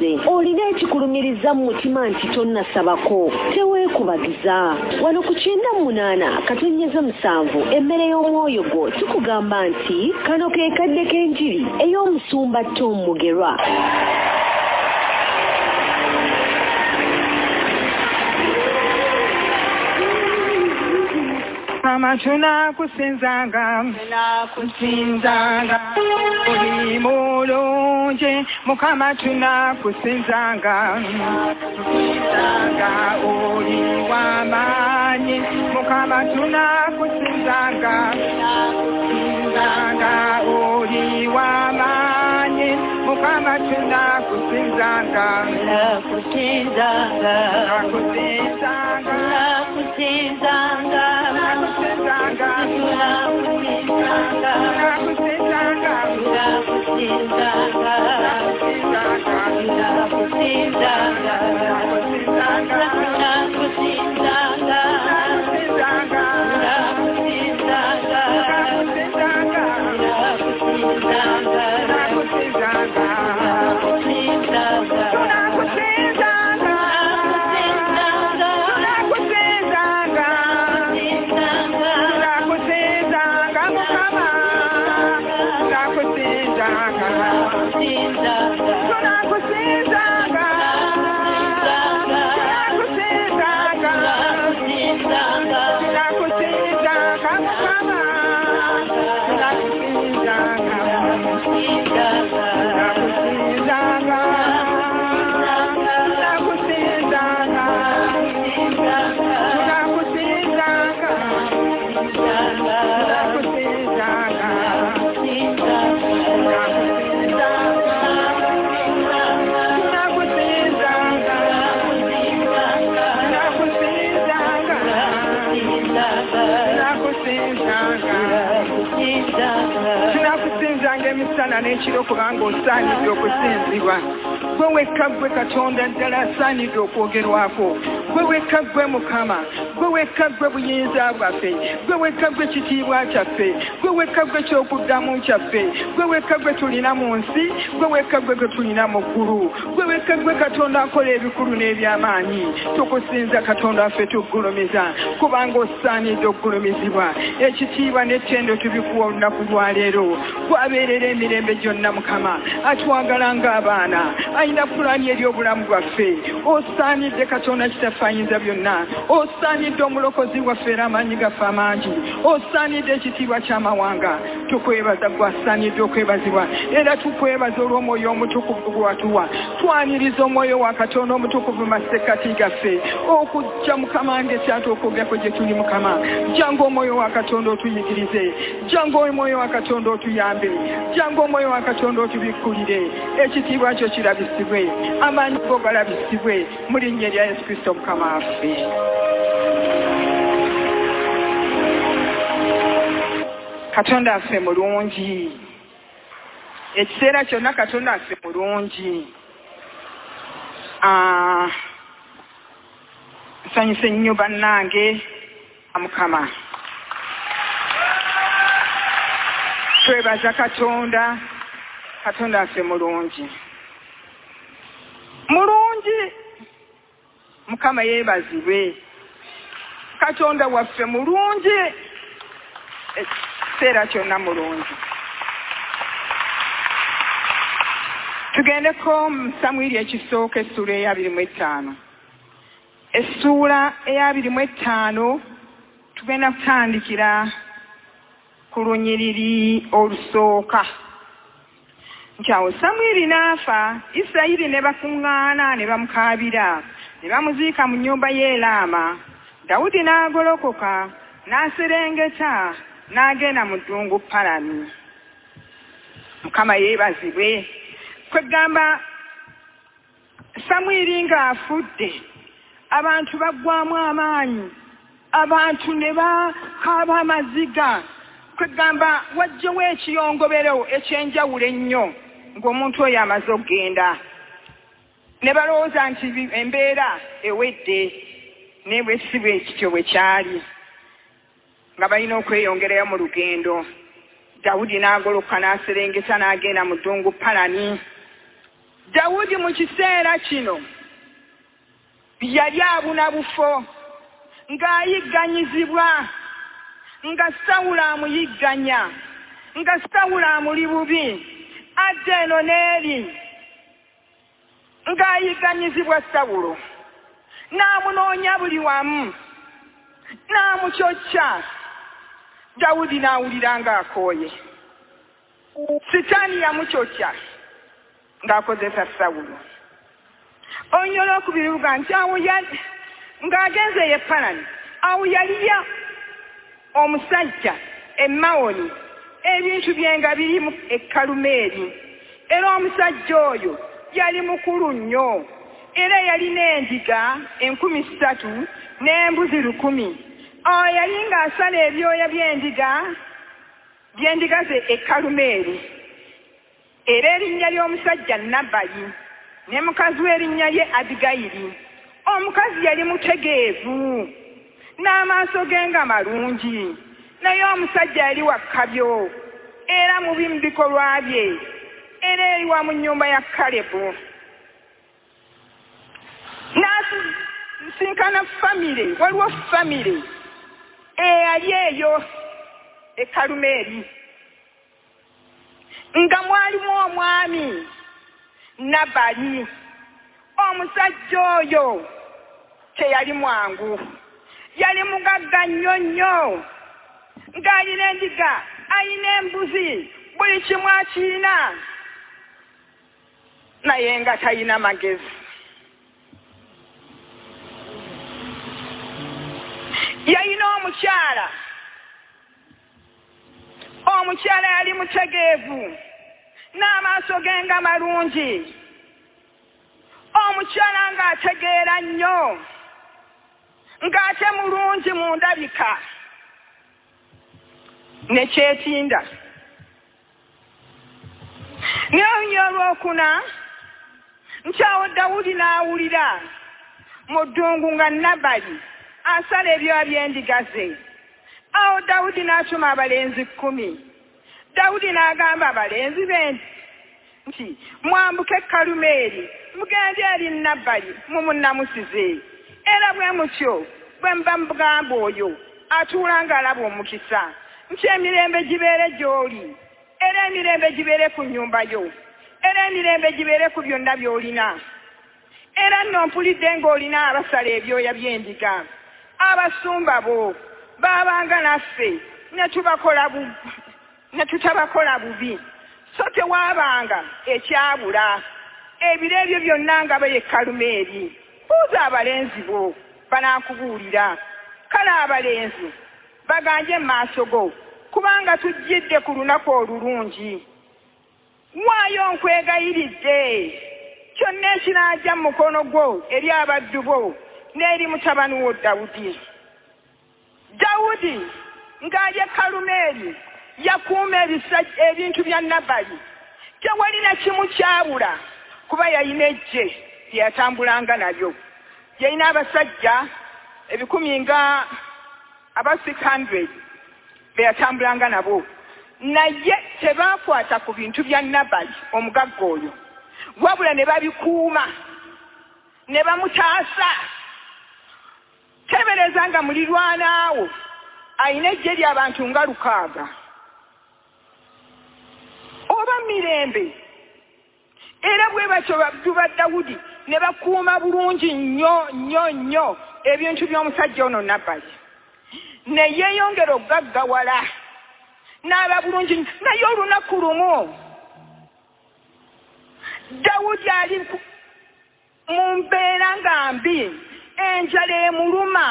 weebaze olina ekikulumiriza mu mutima nti tonnasabako. Teweekubagiza. Wano ku kyenda munaana katonyeza musanvu emmere y'omwoyo gwo tukugamba nti kano ke kadde k'enjiri ey'omusumba tom mugerwa mukama tunakusinzanga tunakusinzanga oli mulungi mukama tunakusinzanga tusinzanga oli wamaanyi mukama tunakusinzanga tunakusinzanga oli wamaanyi mukama tunakusinzanga Nakusinzanga, tunakusinzanga nakusinzanga, tunakusinzanga emisana n'ekiro kubanga osaanidde okusinzibwa gwe wekka gwe katonda ddala asaanidde okwogerwako gwe wekka gwe mukama gwe wekka gwe buyinza bwaffe. Gwe wekka gwe kitiibwa kyaffe. Gwe wekka gwe kyokuddamu kyaffe. Gwe wekka gwe tulina mu nsi. Gwe wekka gwe gwe tulina mu ggulu gwe wekka gwe katonda akola ebikulu n'ebyamaanyi. Tukusinza katonda waffe tuggulumiza kubanga osaanidde okugulumizibwa ekitiibwa n'ettendo tubikuwa olunaku lwaleero gwabeerera emirembe gyonna mukama. Atwagala ng'abaana. Alina pulaani eri obulamu bwaffe. Osaanidde katonda kitaffe ayinza byonna. Osaanidde omulokozi waffe era amaanyi gaffe amangi. Osaanidde ekitiibwa ky'amawanga. Tukwebaza gwasaanidde okwebazibwa. Era tukwebaza olw'omwoyo omutukuvu gwe watuwa twaniriza omwoyo wa katonda omutukuvu masekati gaffe. Okujja mukama ngaekyatuukuggako gye tuli mukama janga omwoyo wa katonda otuyigirize. Janga omwoyo wa katonda otuyambe. Janga omwoyo wa katonda otubikkulire. Ekitiibwa kyo kirabisibwe. Amaanyi go galabisibwe mu linnya erya yesu kristo mukama waffe. Katonda affe mulungi. Ekiseera kyonna katonda affe mulungi nsanyuse nnyo bannange mukama. Twebaza katonda katonda affe mulungi. Mulungi mukama yeebazibwe. Katonda waffe mulungi ekiseera kyonna mulungi tugendeko mu samwiri ekisooka essuula eyabiri mu ettaano essuula eyabiri mu ettaano tugenda kutandikira ku lunyiriri olusooka. Nti awo samwiri n'afa isirayiri ne bakuŋŋaana ne bamukaabira ne bamuziika mu nnyumba y'eraama dawudi n'agolokoka n'aserengeta n'agenda mu ddungu palani. Mukama yeebazibwe kwegamba samwiri ng'afudde abantu baggwamu amaanyi abantu ne bakaaba amaziga. Kwegamba wajjewo ekiyongobero ekyenjawulo ennyo ng'omuntu oyo amaze okgenda. Ne balowooza nti embeera ewedde naye bwe si bwe kityo bwe kyali nga balina okweyongerayo mu lugendo. Dawudi n'agoloka n'aserengeta n'agenda mu ddungu palani dawudi mu kiseera kino. Yali abuna bufo ng'ayigganyizibwa nga sawulo amuyigganya nga sawulo amuli bubi adda eno n'eri. Ng'ayigganyizibwa sawulo n'amunoonya buli wamu n'amucocca. Dawudi n'awulira ng'akooye. Sitaani yamucocca ng'akozesa sawulo. Olunya olwokubiri luga nti awo yali ng'agenze ye panani awo yaliya omusajja emawoni ebintu bye nga birimu ekkalumeeri era omusajja oyo yali mukulu nnyo era yalina endiga enkumi ssatu n'embuzi lukumi. Awo yali ng'asala ebyoya by'endiga by'endiga ze ekkalumeeri era erinnya ly'omusajja nabbali ne mukazi w'erinnya lye abigayiri omukazi yali mutegeevu n'amaaso ge nga malungi naye omusajja yali wakkabyo era mubi mu bikolwa bye era eri wa mu nnyumba ya kalebu. N'asinkana famire waliwo famire eyali eyo ekalumeeri nga mwalimu omwami nabali omusajja oyo teyali mwangu. Yali mugagga nnyo nnyo ng'alina endiga ayina embuzi buli kimu akiina. Naye nga talina magezi. Yalina omukyala omukyala yali mutegeevu n'amaaso ge nga malungi. Omukyala ng'ategeera nnyo ng'ate mulungi mu ndabika. Ne kyetinda. Naye olunya olwokuna nti awo dawudi n'awulira mu ddungu nga nabali asala ebyoya by'endiga ze awo dawudi n'atuma abalenzi kkumi. Dawudi n'agamba abalenzi be nti mwambuke ekalumeeri mugende eri nabbali mumunnamusize era bwe mutyo bwe muba mugamba oyo atuula ng'alaba omukisa. Nti emirembe gibeere gy'oli era emirembe gibeere ku nnyumba yo era emirembe gibeere ku byonna by'olina. Era nno mpulidde ng'olina abasala ebyoya by'endiga abasumba bo baabanga naffe ne tutabakola bubi. So tewaabanga ekyabula. Ebiro ebyo byonna nga beyekkalumeeri buuza abalenzi bo banaakubuulira kale abalenzi baganje mu maaso go kubanga tujjidde ku lunaku olulungi. Waayo nkwegayiridde kyonna ekinaajja mu mukono gwo eri abaddu bo n'eri mutabani wo dawudi dawudi ng'ali ekalumeeri yakuuma ebintu bya nabali. Tewalina kimu kyabula kuba yalina ejje lyeyatambulanga nalyo yalina abasajja ebikumi nga aba 600 beyatambulanga nabo. Naye tebaakwata ku bintu bya nabali omugagga oyo. Wabula ne babikuuma ne bamutaasa tebereza nga mulirwanaawo ayina ejje ly'abantu nga lukaaga. Oba mirembe. Era bwe batyo babdu ba dawudi ne bakuuma bulungi nnyo nnyo nnyo ebintu by'omusajja ono nabbali ne yeeyongera okugaggawala n'aba bulungi naye olunaku lumu dawudi ali mu mbeera nga mbi enjala emuluma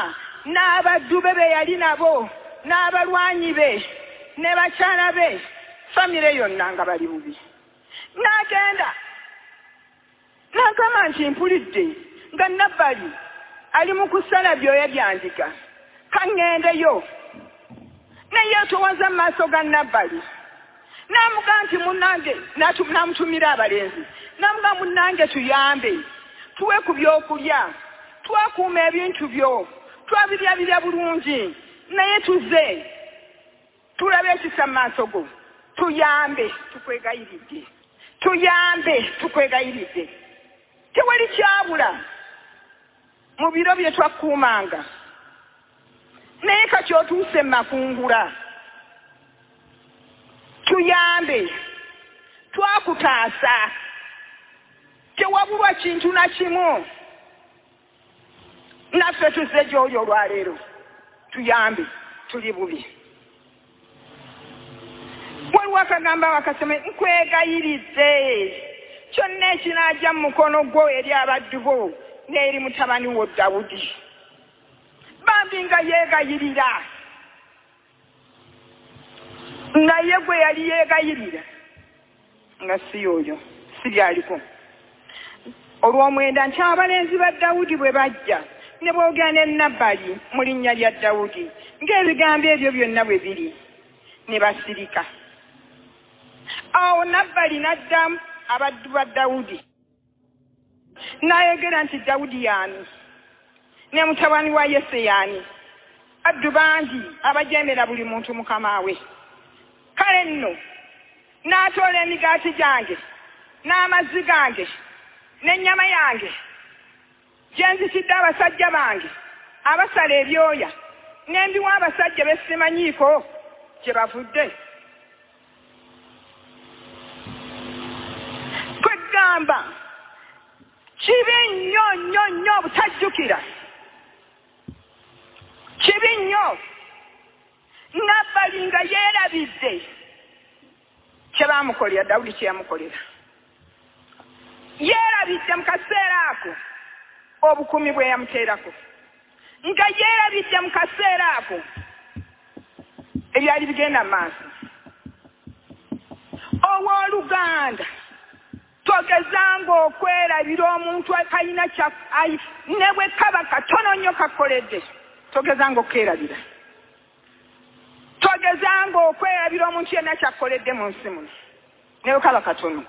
n'abaddu be be yali nabo n'abalwanyi be ne bakyala be famire yonna nga bali bubi. N'agenda n'agamba nti mpulidde nga nabbali ali mu kusala byoya byandiga kaŋŋendeyo naye etowaza mu maaso ga nabbali n'amuga nti munnange n'amutumira abalenzi n'amuga munnange tuyambe tuwe ku byokulya twakuuma ebintu byo. Twabiryabirya bulungi. Naye tuze. Tulabe ekisa mu maaso go. Tuyambe tukwegayiridde tuyambe tukwegayiridde tewali kyabula. Mu biro bye twakkuumanga naye kati otuuse makungula. Tuyambe. Twakutaasa. Tewabulwa kintu na kimu naffe tuzze gy'oli olwaleero tuyambe tuli bubi. Waliwo akagamba wakasome nkwegayiridde kyonna ekinaajja mu mukono gwo eri abaddu bo n'eri mutabani wo dawudi. Bambi nga yeegayirira. Naye gwe yali yeegayirira. Nga si yoyo si byaliko. Olw'omwenda nti abalenzi ba dawudi bwe bajja ne boogera ne nabbali mu linnya lya dawudi ng'ebigambo ebyo byonna bwe biri ne basirika. Awo nabbali n'addamu abaddu ba dawudi n'ayogera nti dawudi yaani ne mutabani wa yese yaani addu bangi abajemera buli muntu mukama we. Kale nno n'atoola emigaati gyange n'amazzi gange n'ennyama yange gye nzitidde abasajja bange abasala ebyoya. N'embiwa abasajja be simanyiiko gye bavudde. Kwegamba kibi nnyo nnyo nnyo obutajjukira. Kibi nnyo. Nabbali nga yeerabidde. Kye baamukolera dawudi kye yamukolera. Yeerabidde mu kaseera ako obukumi bwe yamuteerako. Nga yeerabidde mu kaseera ako. Ebyali bigenda mu maaso. Owooluganda togezanga okwerabira omuntu kalina ne bwe kaba katono nnyo kakoledde togezanga okerabira togezanga okwerabira omuntu yenna kyakkoledde mu nsi muno ne bwe kaba katono.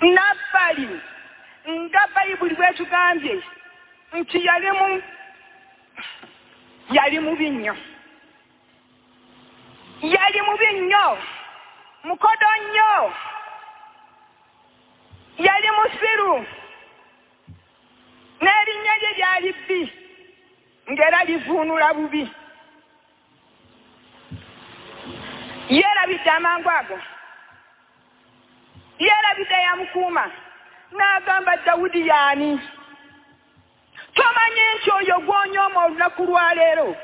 Nabbali nga bayibuli bwetugambye nti yali mu yali mubi nnyo yali mubi nnyo mukodo nnyo. Yali musiru n'erinnya lye lyali bbi ng'era livuunula bubi. Yeerabidde amangu ago yeerabidde yamukuuma n'agamba dawudi yaani tomanye nti oyo gw'onyooma olunaku lwaleero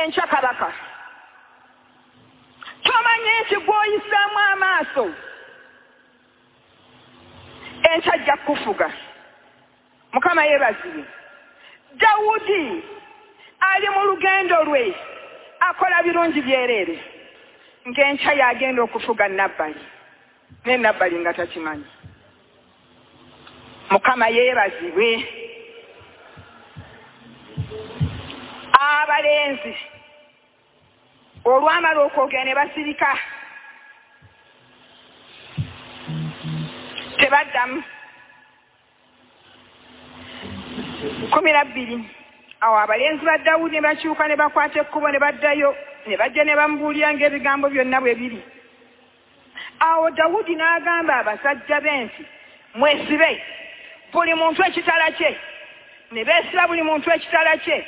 enkya kabaka. Tomanye nti gw'oyisaamu amaaso enkya ajja kufuga mukama yeebazibwe. Dawudi ali mu lugendo lwe akola birungi byereere. Ng'enkya yagenda okufuga nabbali naye nabbali nga takimanyi mukama yeebazibwe. Abalenzi olwamala okwogera ne basirika tebaddamu. Kumi na bbiri awo abalenzi ba dawudi ne bakyuka ne bakwata ekkubo ne baddayo ne bajja ne bamubuulira ng'ebigambo byonna bwe biri. Awo dawudi n'agamba abasajja be nti mwesibe buli muntu ekitala kye. Ne beesiba buli muntu ekitala kye.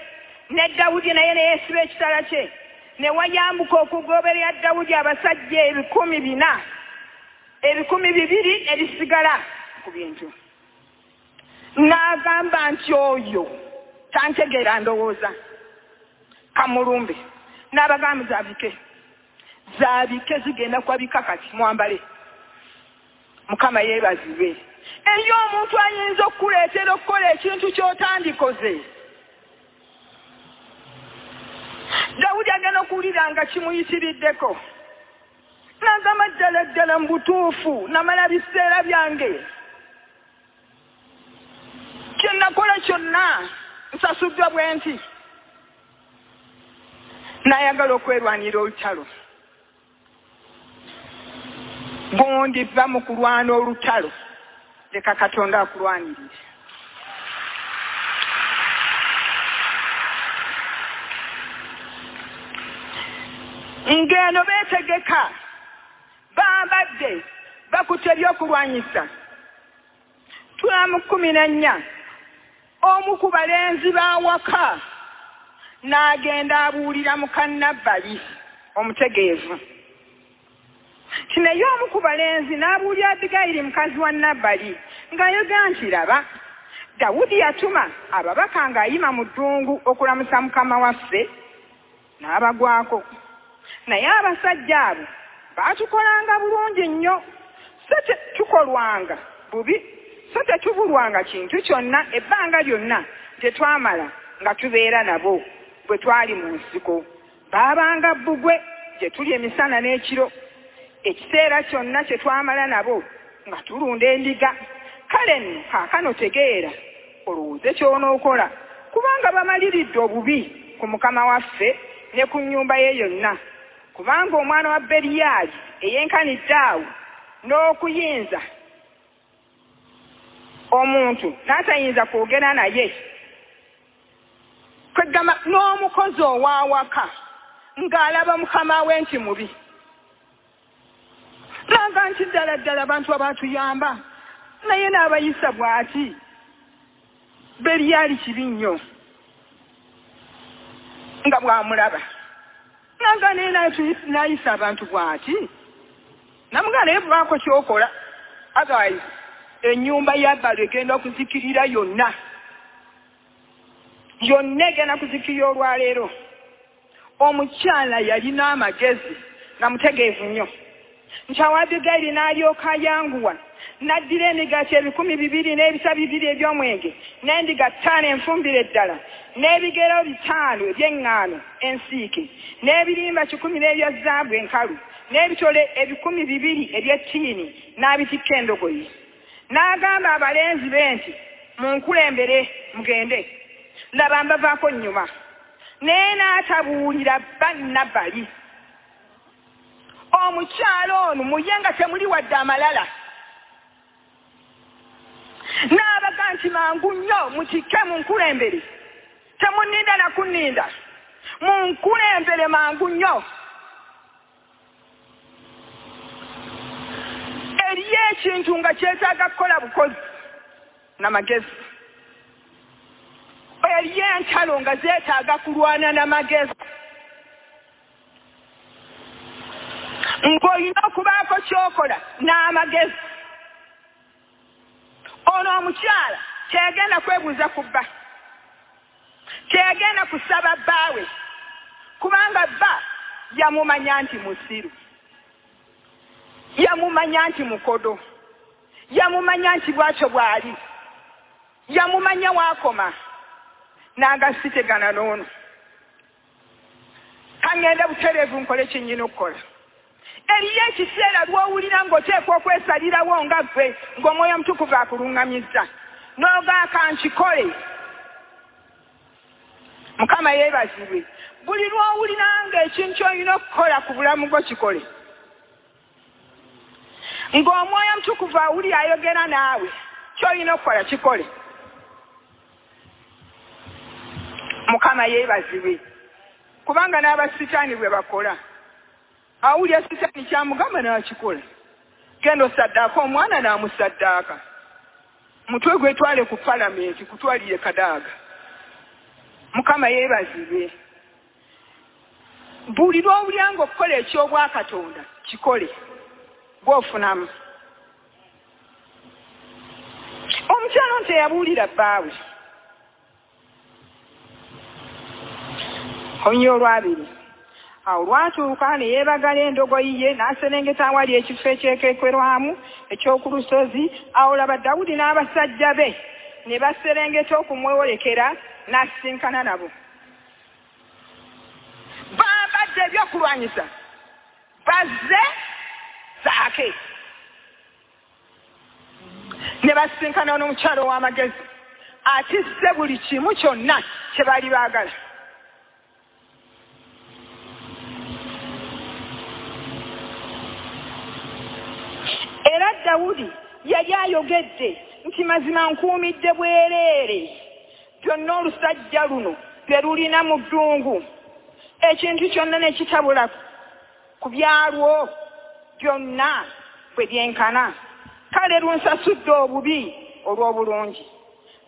Ne dawudi naye ne yeesiba ekitala kye. Ne wayambuka okugoberera dawudi abasajja ebikumi bina ebikumi bibiri ebisigala ku bintu. N'agamba nti oyo tantegeera ndowooza. Kamulumbe n'abagamba zaabike zaabike zigenda kwabika kati mwambale. Mukama yeebazibwe eriyo omuntu ayinza okukuleetera okukola ekintu ky'otandikoze? Dawudi agenda okuwulira nga kimuyitiriddeko n'agamba ddala ddala mu butuufu namala biseera byange. Kyenakola kyonna nsasuddwa bwe nti n'ayagala okwerwanira olutalo. Gundi va mu kulwana olutalo leka katonda akulwanirire. Ng'eno beetegeka bambadde bakutte ebyokulwanyisa. Tula mu kkumi n'ennya omu ku balenzi b'awaka n'agenda abuulira mu kannabbali omutegeevu ti naye omu ku balenzi n'abuulira abigayiri mukazi wa nabbali ng'ayogera nti raba dawudi yatuma ababaka ng'ayima mu ddungu okulamusa mukama waffe n'abagwako. Naye abasajja abo baatukolanga bulungi nnyo. So tukolwanga bubi so tetubulwanga kintu kyonna ebbanga lyonna tetwamala nga tubeera nabo bwe twali mu nsiko. Baabanga bbugwe gye tuli emisana n'ekiro ekiseera kyonna kye twamala nabo nga tulunda endiga. Kale nno kaakano tegeera olowooze ky'onookola kubanga bamaliridde obubi ku mukama waffe ne ku nnyumba ye yonna. Kubanga omwana wa beriyaali eyenkanidde awo n'okuyinza omuntu n'atayinza kwogera naye. Kwegamba n'omukozi ow'awaka ng'alaba mukama we nti mubi laga nti ddala ddala bantu abaatuyamba naye n'abayisa bw'ati? Beriyaali kibi nnyo nga bw'amulaba. Naga naye n'ayisa abantu bw'ati? Namugaa naye bubaako kyokola otherwise ennyumba yabbalo egenda okuzikirira yonna. Yonna egenda kuzikirira olwaleero omukyala yalina amagezi nga mutegeevu nnyo nti awabigairi n'alyoka ayanguwa n'addira emigaati ebikumi bibiri n'ebisa bibiri eby'omwenge n'endiga ttaano enfumbire ddala n'ebigero bitaano eby'eŋŋaano ensiike n'ebirimba kikumi n'ebya zaabu enkalu n'ebitole ebikumi bibiri eby'ettiini n'abitikka endogoyi. N'agamba abalenzi be nti munkulembere mugende. Laba mbavaako nnyuma. Naye n'atabuulira bannabbali omukyalo ono muye nga temuli wadde amalala. N'abaga nti mangu nnyo mutikke munkulembere temunninda nakunninda munkulembere mangu nnyo. Eriyo ekintu nga kyetaaga kukola bukozi namagezi eriyo entalo nga zeetaaga kulwana namagezi ng'olina okubaako kyokola n'amagezi. Ono omukyala kyegenda kwebuuza ku bba. Kyegenda kusaba bbaawe kubanga bba yamumanya nti musiru. Yamumanya nti mukodo. Yamumanya nti bwatyo bw'ali. Yamumanya waakoma n'agasitegana n'ono. Kangende butereevu nkole kyennyina okukola eriyo ekiseera lw'owulira ng'oteekwa okwesalirawo nga ggwe ng'omwoyo mutukuvu akuluŋŋamizza n'ogaaka nkikole. Mukama yeebazibwe buli lw'owulira ng'ekintu ky'olina okukola ku bulamu bwo kikole. Ng'omwoyo mutukuvu awulira ayogera naawe ky'olina okukola kikole. Mukama yeebazibwe kubanga n'abasitaani bwe bakola awulira sitaani kyamugamba n'akikola genda osaddaaka omwana n'amusaddaaka mutwe gwetwale ku palamenti kutwalire kadaaga mukama yeebazibwe buli lw'owulira nga okukola ekyobwakatonda kikole gw'ofunamu omukyalo nti eyabuulira bbaawe olunya olwabiri awo lwatuuka ne yeebagala endogoyi ye n'aserengeta awali ekifo ekyekekwerwamu eky'oku lusozi awo laba dawudi n'abasajja be ne baserengeta okumwolekera n'asisinkana nabo. Bambadde ebyokulwanyisa bazze zaake. Ne basisinkana n'omukyalo ow'amagezi atisse buli kimu kyonna kye baali baagala era dawudi yali ayogedde nti mazima nkuumidde bwereere. Byonna olusajja luno bye lulina mu ddungu. Ekintu kyonna ne kitabula ku byalwo byonna bwe byenkana. Kale lunsasudde obubi olw'obulungi.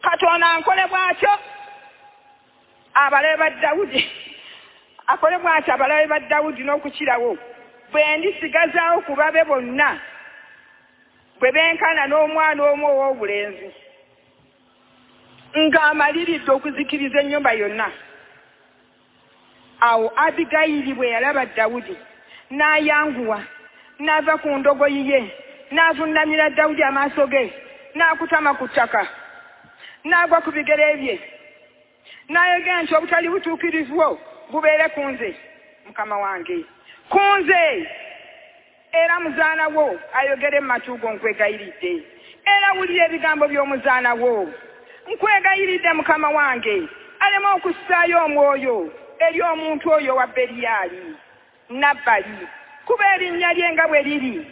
Katonda nkole bw'atyo abalabe ba dawudi akole bw'atyo abalabe ba dawudi n'okukirawo. Bwe ndisigazaawo ku babe bonna bwe benkana n'omwana omu ow'obulenzi ng'amaliridde okuzikiriza ennyumba yonna. Awo abigayiri bwe yalaba dawudi n'ayanguwa n'ava ku ndogoyi ye n'avunnamira dawudi amaaso ge n'akutama ku ttaka n'agwa ku bigere bye n'ayogera nti obutali butuukirivu bwo bubeere ku nze mukama wange. Ku nze era muzaana wo ayogere mu matu go nkwegayiridde. Era wulira ebigambo by'omuzaana wo. Nkwegayiridde mukama wange aleme okussaayo omwoyo eri omuntu oyo wa beriyali nabbali. Kuba erinnya lye nga bwe liri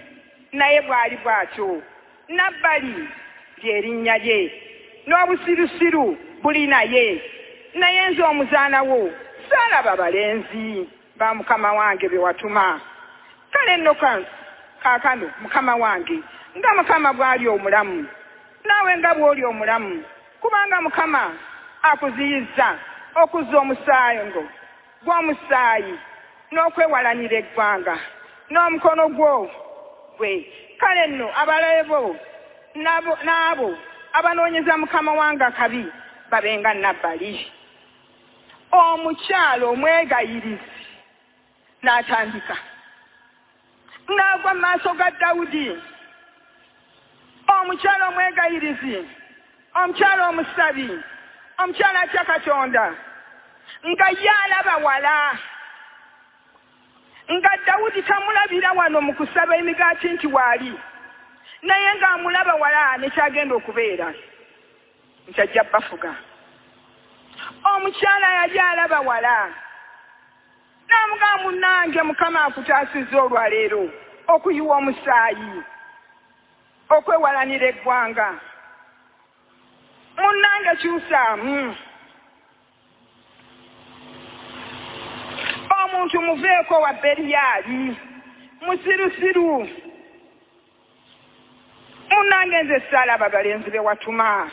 naye bw'ali bw'atyo. Nabbali lyerinnya lye n'obusirusiru buli naye. Naye nze omuzaana wo saalaba balenzi ba mukama wange be watuma kale nno kaakano mukama wange. Nga mukama bw'ali omulamu. Naawe nga bw'oli omulamu kubanga mukama akuziyizza okuzza omusaayi gw'omusaayi n'okwewalanira eggwanga n'omukono gwo gwe. Kale nno abalabe bo n'abo abanoonyeza mukama wange akabi babenga nabbali. Omukyalo omwegayirizi n'atandika n'agwa mu maaso ga dawudi. Omukyalo omwegayirizi omukyalo omusabi omukyalo atya katonda? Nga ye alaba wala. Nga dawudi tamulabira wano mu kusaba emigaati nti waali. Naye ng'amulaba wala nekyagenda okubeera. Nti ajja bafuga. Omukyala yali alaba wala n'amugaa munnange mukama akutaasizza olwaleero okuyiwa omusaayi okwewalanira eggwanga. Munnange kyusaamu. Omuntu muveeko wa beriyali musirusiru. Munnange nze saalaba balenzi be watuma.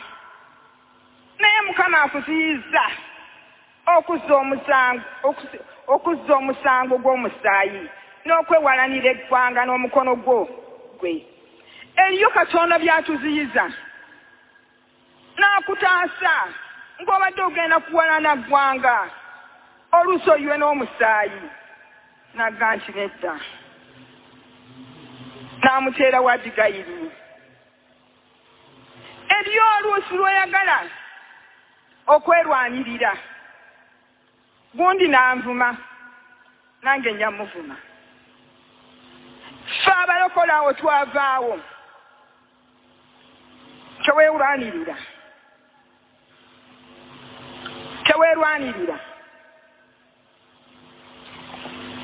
Naye mukama akuziyizza okuzza omusango okuzza omusango gw'omusaayi n'okwewalanira eggwanga n'omukono gwo gwe. Eriyo katonda byatuziyiza. N'akutaasa ng'obadde ogenda kuwalana ggwanga oluusi oyiwe n'omusaayi. Nagga nti nedda. N'amuteera wa abigayiri eriyo oluusi lw'oyagala okwerwanirira gundi nanvuma. Nange nyamuvuma fe abalokola awo twavaawo. Teweerwanirira teweerwanirira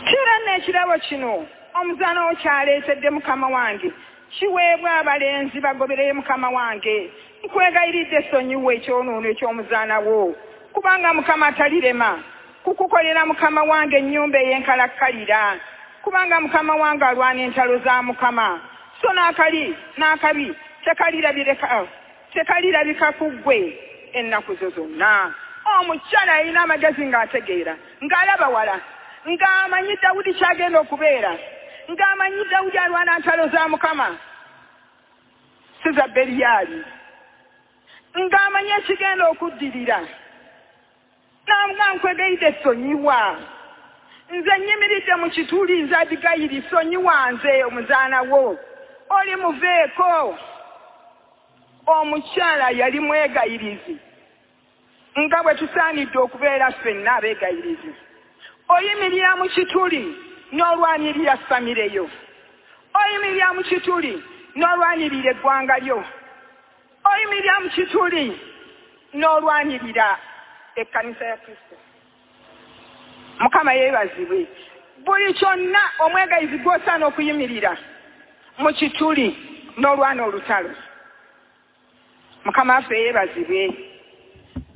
kira n'ekirabo kino. Omuzaana wo kyaleetedde mukama wange. Kiweebwa abalenzi bagobereyo mukama wange. Nkwegayiridde esonyiwa ekyonoono eky'omuzaana wo. Kubanga mukama talirema kukukolera mukama wange ennyumba ey'enkalakkalira. Kubanga mukama wange alwana entalo za mukama. So n'akali n'akabi tekalirabika ku ggwe ennaku zo zonna. Omukyala yalina amagezi ng'ategeera ng'alaba wala ng'amanyi dawudi kyagenda okubeera ng'amanyi dawudi alwana ntalo za mukama. Si za beriyali ng'amanyi ekigenda okuddirira namuga nkwegayidde sonyiwa. Nze nyimiridde mu kituli nze abigayiri sonyiwa nze omuzaana wo. Oli muveeko. Omukyala yali mwegayirizi. Nga bwe tusaanidde okubeera ffenna abeegayirizi. Oyimirira mu kituli n'olwanirira famire yo oyimirira mu kituli n'olwanirira eggwanga lyo. Oyimirira mu kituli n'olwanirira ekkanisa ya kristo. Mukama yeebazibwe. Buli kyonna omwegayizi gw'osaana okuyimirira mu kituli n'olwana olutalo. Mukama waffe yeebazibwe.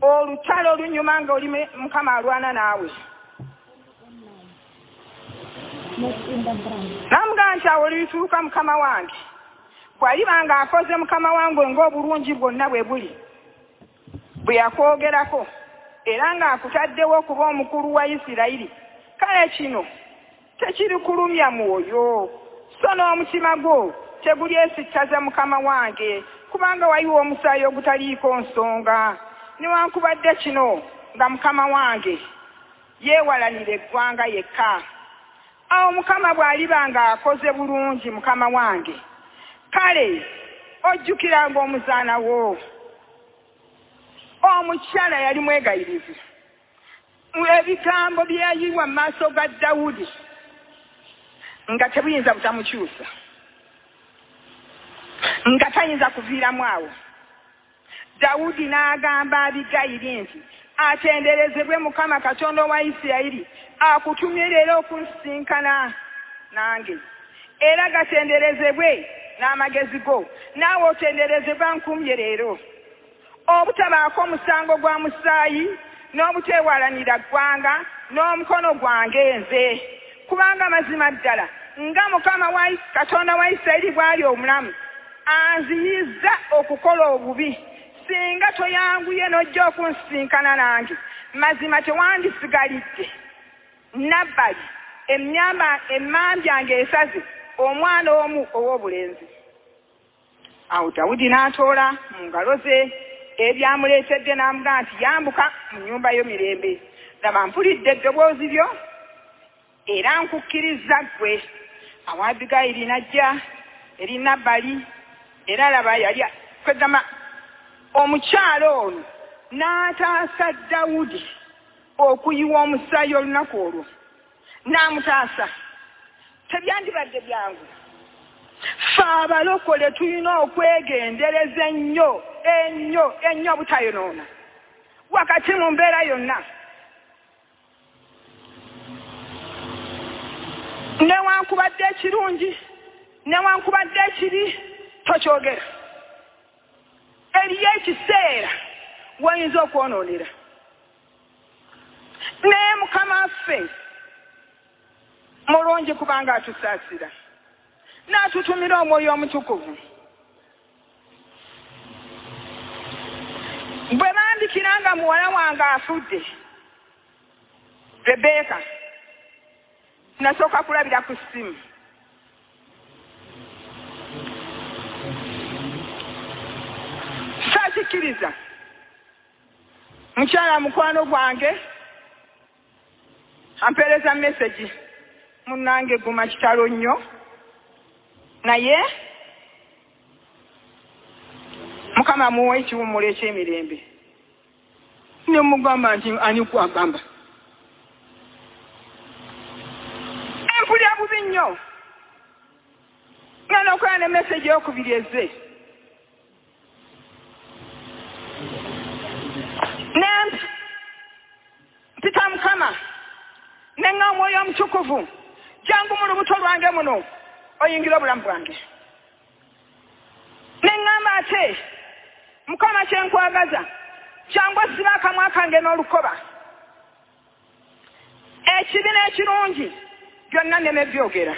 Olutalo olunyuma nga oli mukama alwana naawe. Namugamba nti awo olituuka mukama wange. Bw'aliba nga akoze mukama wange ng'obulungi bwonna bwe buli bwe yakwogerako era ng'akutaddewo okuba omukulu wa isirayiri. Kale kino tekiri kulumya mwoyo. So n'omutima gwo tegulyesikkaza mukama wange kubanga wayiwa omusaayi ogutaliiko nsonga. Newankubadde kino nga mukama wange yeewalanira eggwanga yekka. Awo mukama bw'aliba ng'akoze bulungi mukama wange. Kale ojjukiranga omuzaana wo omukyala yali mwegayirivu ebigambo bye yayiwa mu maaso ga dawudi nga tebuyinza butamukyusa nga tayinza kuviiramu awo. Dawudi n'agamba abigayiri nti atenderezebwe mukama katonda wa isirayiri akutumye leero okunsisinkana nange. Era gatenderezebwe n'amagezi go naawe otenderezebwa nkumye leero obutabaako omusango gwa musaayi n'obuteewalanira ggwanga n'omukono gwange nze. Kubanga mazima ddala nga mukama katonda wa isirayiri bw'ali omulamu anziyizza okukola obubi. Singa toyanguye n'ojja okunsisinkana nange mazima tewandisigalidde nabbali emyamba emmambyange esaze omwana omu ow'obulenzi awo dawudi n'atoola mu ngalo ze ebyamuleetedde n'amugamba nti yambuka mu nnyumba yo mirembe laba mpulidde eddoboozi lyo era nkukkiriza ggwe. Awo abigayiri najja eri nabbali era laba yali kwegamba omukyalo ono n'ataasa dawudi okuyiwa omusaayi olunaku olwo. N'amutaasa tebyandibadde byangu. Fe abalokole tulina okwegendereza ennyo ennyo ennyo obutayonoona wakati mu mbeera yonna. Newankubadde ekirungi newankubadde ekibi tokyogera. Eriyo ekiseera wayinza okwonoonera. Naye mukama waffe mulungi kubanga atusaasira. N'atutumira omwoyo omutukuvu bwe bandikira nga muwala wange afudde rebeka nasooka kulabira ku ssimu saakikkiriza mukyala mukwano gwange ampeereza mesagi munnange guma kitalo nnyo naye mukama muwa ekiwummulo ekyemirembe. Nemugamba nti ani kwagamba empulya bubi nnyo. Ngenda okola ne mesagi eyokubiri eze mpita mukama. Neŋŋa omwoyo omutukuvu. Jangu mu lubuto lwange muno oyingira obulamu bwange. Neŋŋamba ate mukama kyenkwagaza jangu osiba akamwa kange n'olukoba. Ekibi n'ekirungi byonna nneme byogera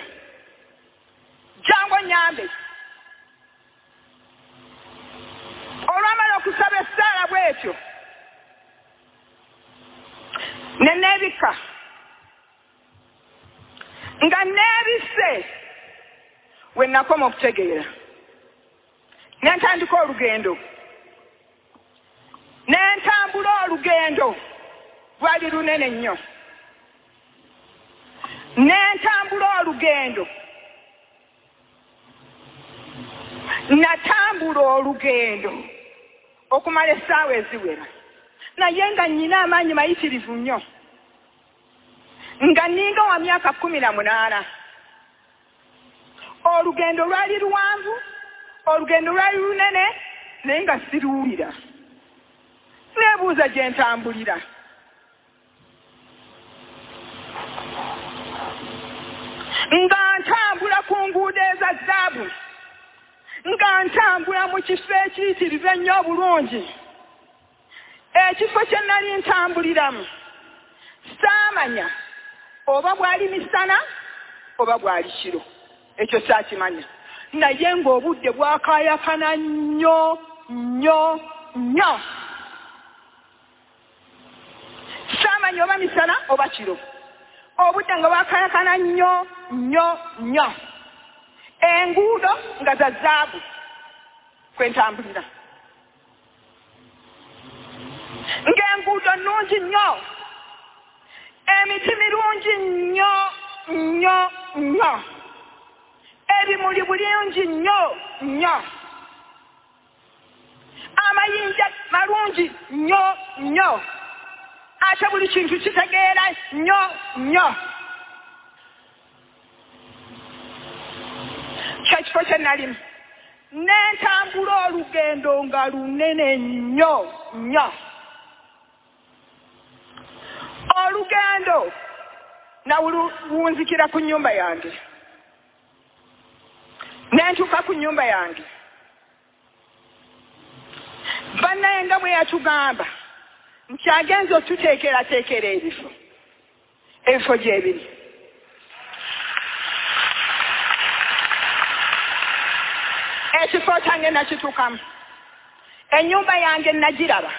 jangu onyambe olwamala okusaba essaala bw'etyo ne neebikka nga neebisse we nakoma okutegeera. Ne ntandika olugendo ne ntambula olugendo lwali lunene nnyo. Ne ntambula olugendo. Natambula olugendo. Okumala essaawa eziwera. Naye nga nnyina amaanyi mayitirivu nnyo. Nga ninga wa myaka kumi na munaana. Olugendo lwali luwanvu olugendo lwali lunene naye nga siruwulira neebuuza gye ntambulira. Nga ntambula ku nguudo eza zaabu. Nga ntambula mu kifo ekiyitirivu ennyo obulungi. Ekifo kye nali ntambuliramu saamanya oba bwali misana oba bwali kiro. Ekyo saakimanya. Naye ng'obudde bwakayakana nnyo nnyo nnyo saamanya oba misana oba kiro. Obudde nga bwakayakana nnyo nnyo nnyo. Enguudo nga za zaabu kwentambulira ng'enguudo nnungi nnyo. Emiti mirungi nnyo nnyo nnyo. Ebimuli bulungi nnyo nnyo. Amayinja malungi nnyo nnyo ate buli kintu kitegeera nnyo nnyo. Kyekifo kye nalimu nentambula olugendo nga lunene nnyo nnyo. Olugendo nawunzikira ku nyumba yange. Nentuuka ku nyumba yange. Bannaye nga bwe yatugamba nti agenza otuteekerateekera ebifo ebifo gyebiri. Ekifo kyange nakituukamu ennyumba yange nagiraba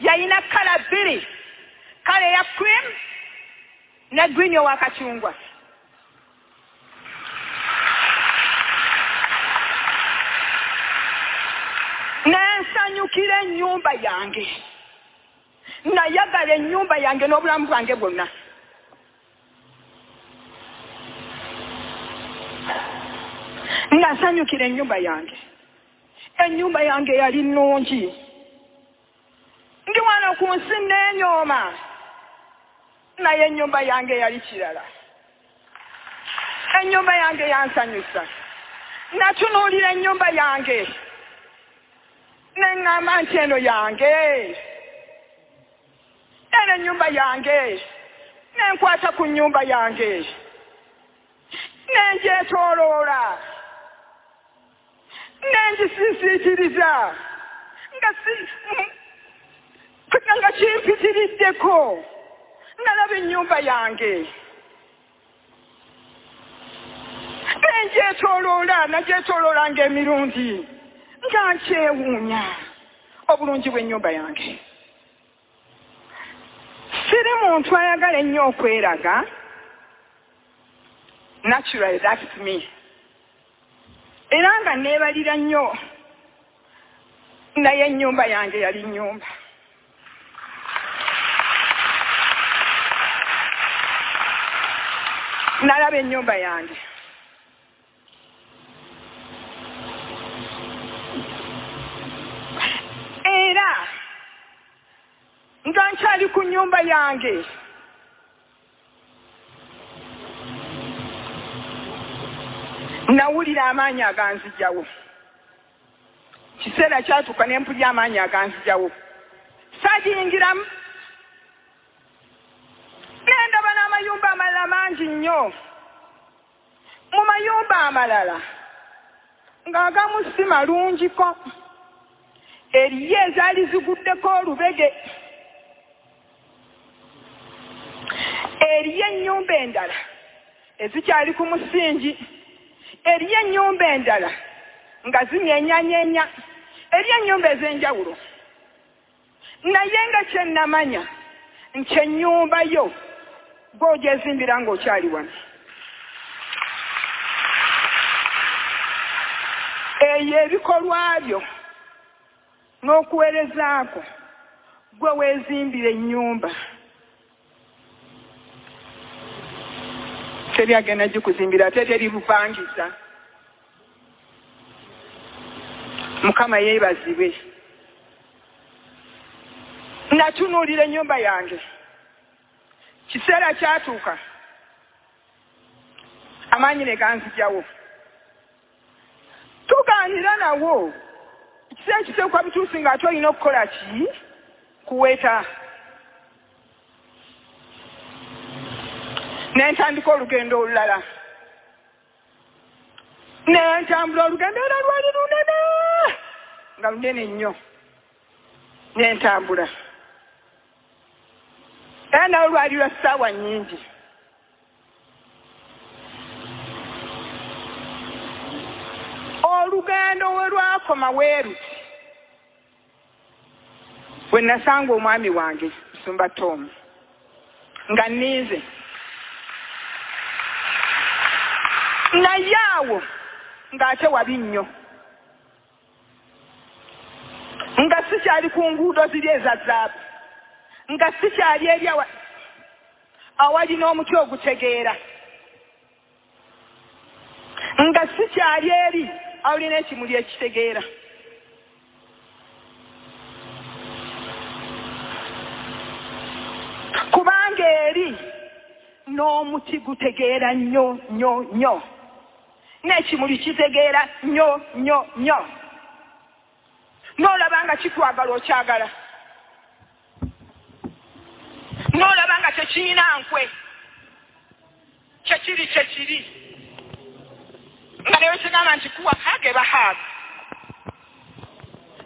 yayina kala bbiri. Kala eya cream ne green owa kacungwa. Nensanyukira ennyumba yange nayagala ennyumba yange n'obulamu bwange bwonna. Nga nsanyukira ennyumba yange. Ennyumba yange yali nnungi. Ndi wano ku nsi neenyooma. Naye ennyumba yange yali kirala. Ennyumba yange yansanyusa. Natunuulira ennyumba yange. Neŋŋamba nti eno yange eno ennyumba yange nenkwata ku nnyumba yange nengyetooloola nengisisiikiriza nga nga kimpitiriddeko nalaba ennyumba yange. Nengyetooloola nagyetooloolanga emirundi nga nkyewuunya obulungi bw'ennyumba yange siri muntu ayagala ennyo okweraga. Naturally that's me. Era nga neebalira nnyo naye ennyumba yange yali nnyumba. Nalaba ennyumba yange era nga nkyali ku nnyumba yange. Nawulira amaanyi aganzijawo kiseera kyatuuka ne mpulya amaanyi aganzijawo saagiyingiramu nendaba n'amayumba amalala mangi nnyo. Mu mayumba amalala ng'agamu si malungiko eriyo ezaali ziguddeko olubege eriyo ennyumba endala ezikyali ku musingi eriyo ennyumba endala nga zinyenyanyenya eriyo ennyumba ez'enjawulo. Naye nga kyennamanya nti ennyumba yo gwogyezimbira ng'okyali wano. Eyo ebikolwa byo n'okuwerezaako gwe weezimbira ennyumba teryagenda gikuzimbira ate teri bupangisa. Mukama yeebazibwe. Natunuulira ennyumba yange. Kiseera kyatuuka. Amaanyi ne ganzijawo tugaanira nawo. Ekiseera kiteekwa bituusi ng'ate olina okukola ki? Kuweta nentandika olugendo olulala. Nentambula olugendo era lwali lunene nga lunene nnyo. Nentambula. Era nawe lwali lwa ssaawa nnyingi. Olugendo we lwakoma weeruti we nasanga omwami wange musumba tomu nga nninze. Naye awo ng'ate wabi nnyo. Nga sikyali ku nguudo ziri eza zaabu. Nga sikyali eri awa awali n'omuti ogutegeera. Nga sikyali eri awulina ekimuli ekitegeera. Kubanga eri n'omuti gutegeera nnyo nnyo nnyo n'ekimuli kitegeera nnyo nnyo nnyo. N'olaba nga kikwagala okyagala. N'olaba nga tekirina nkwe. Kyekiri kyekiri. Nga naye kigamba nti kuwa hage bahaaga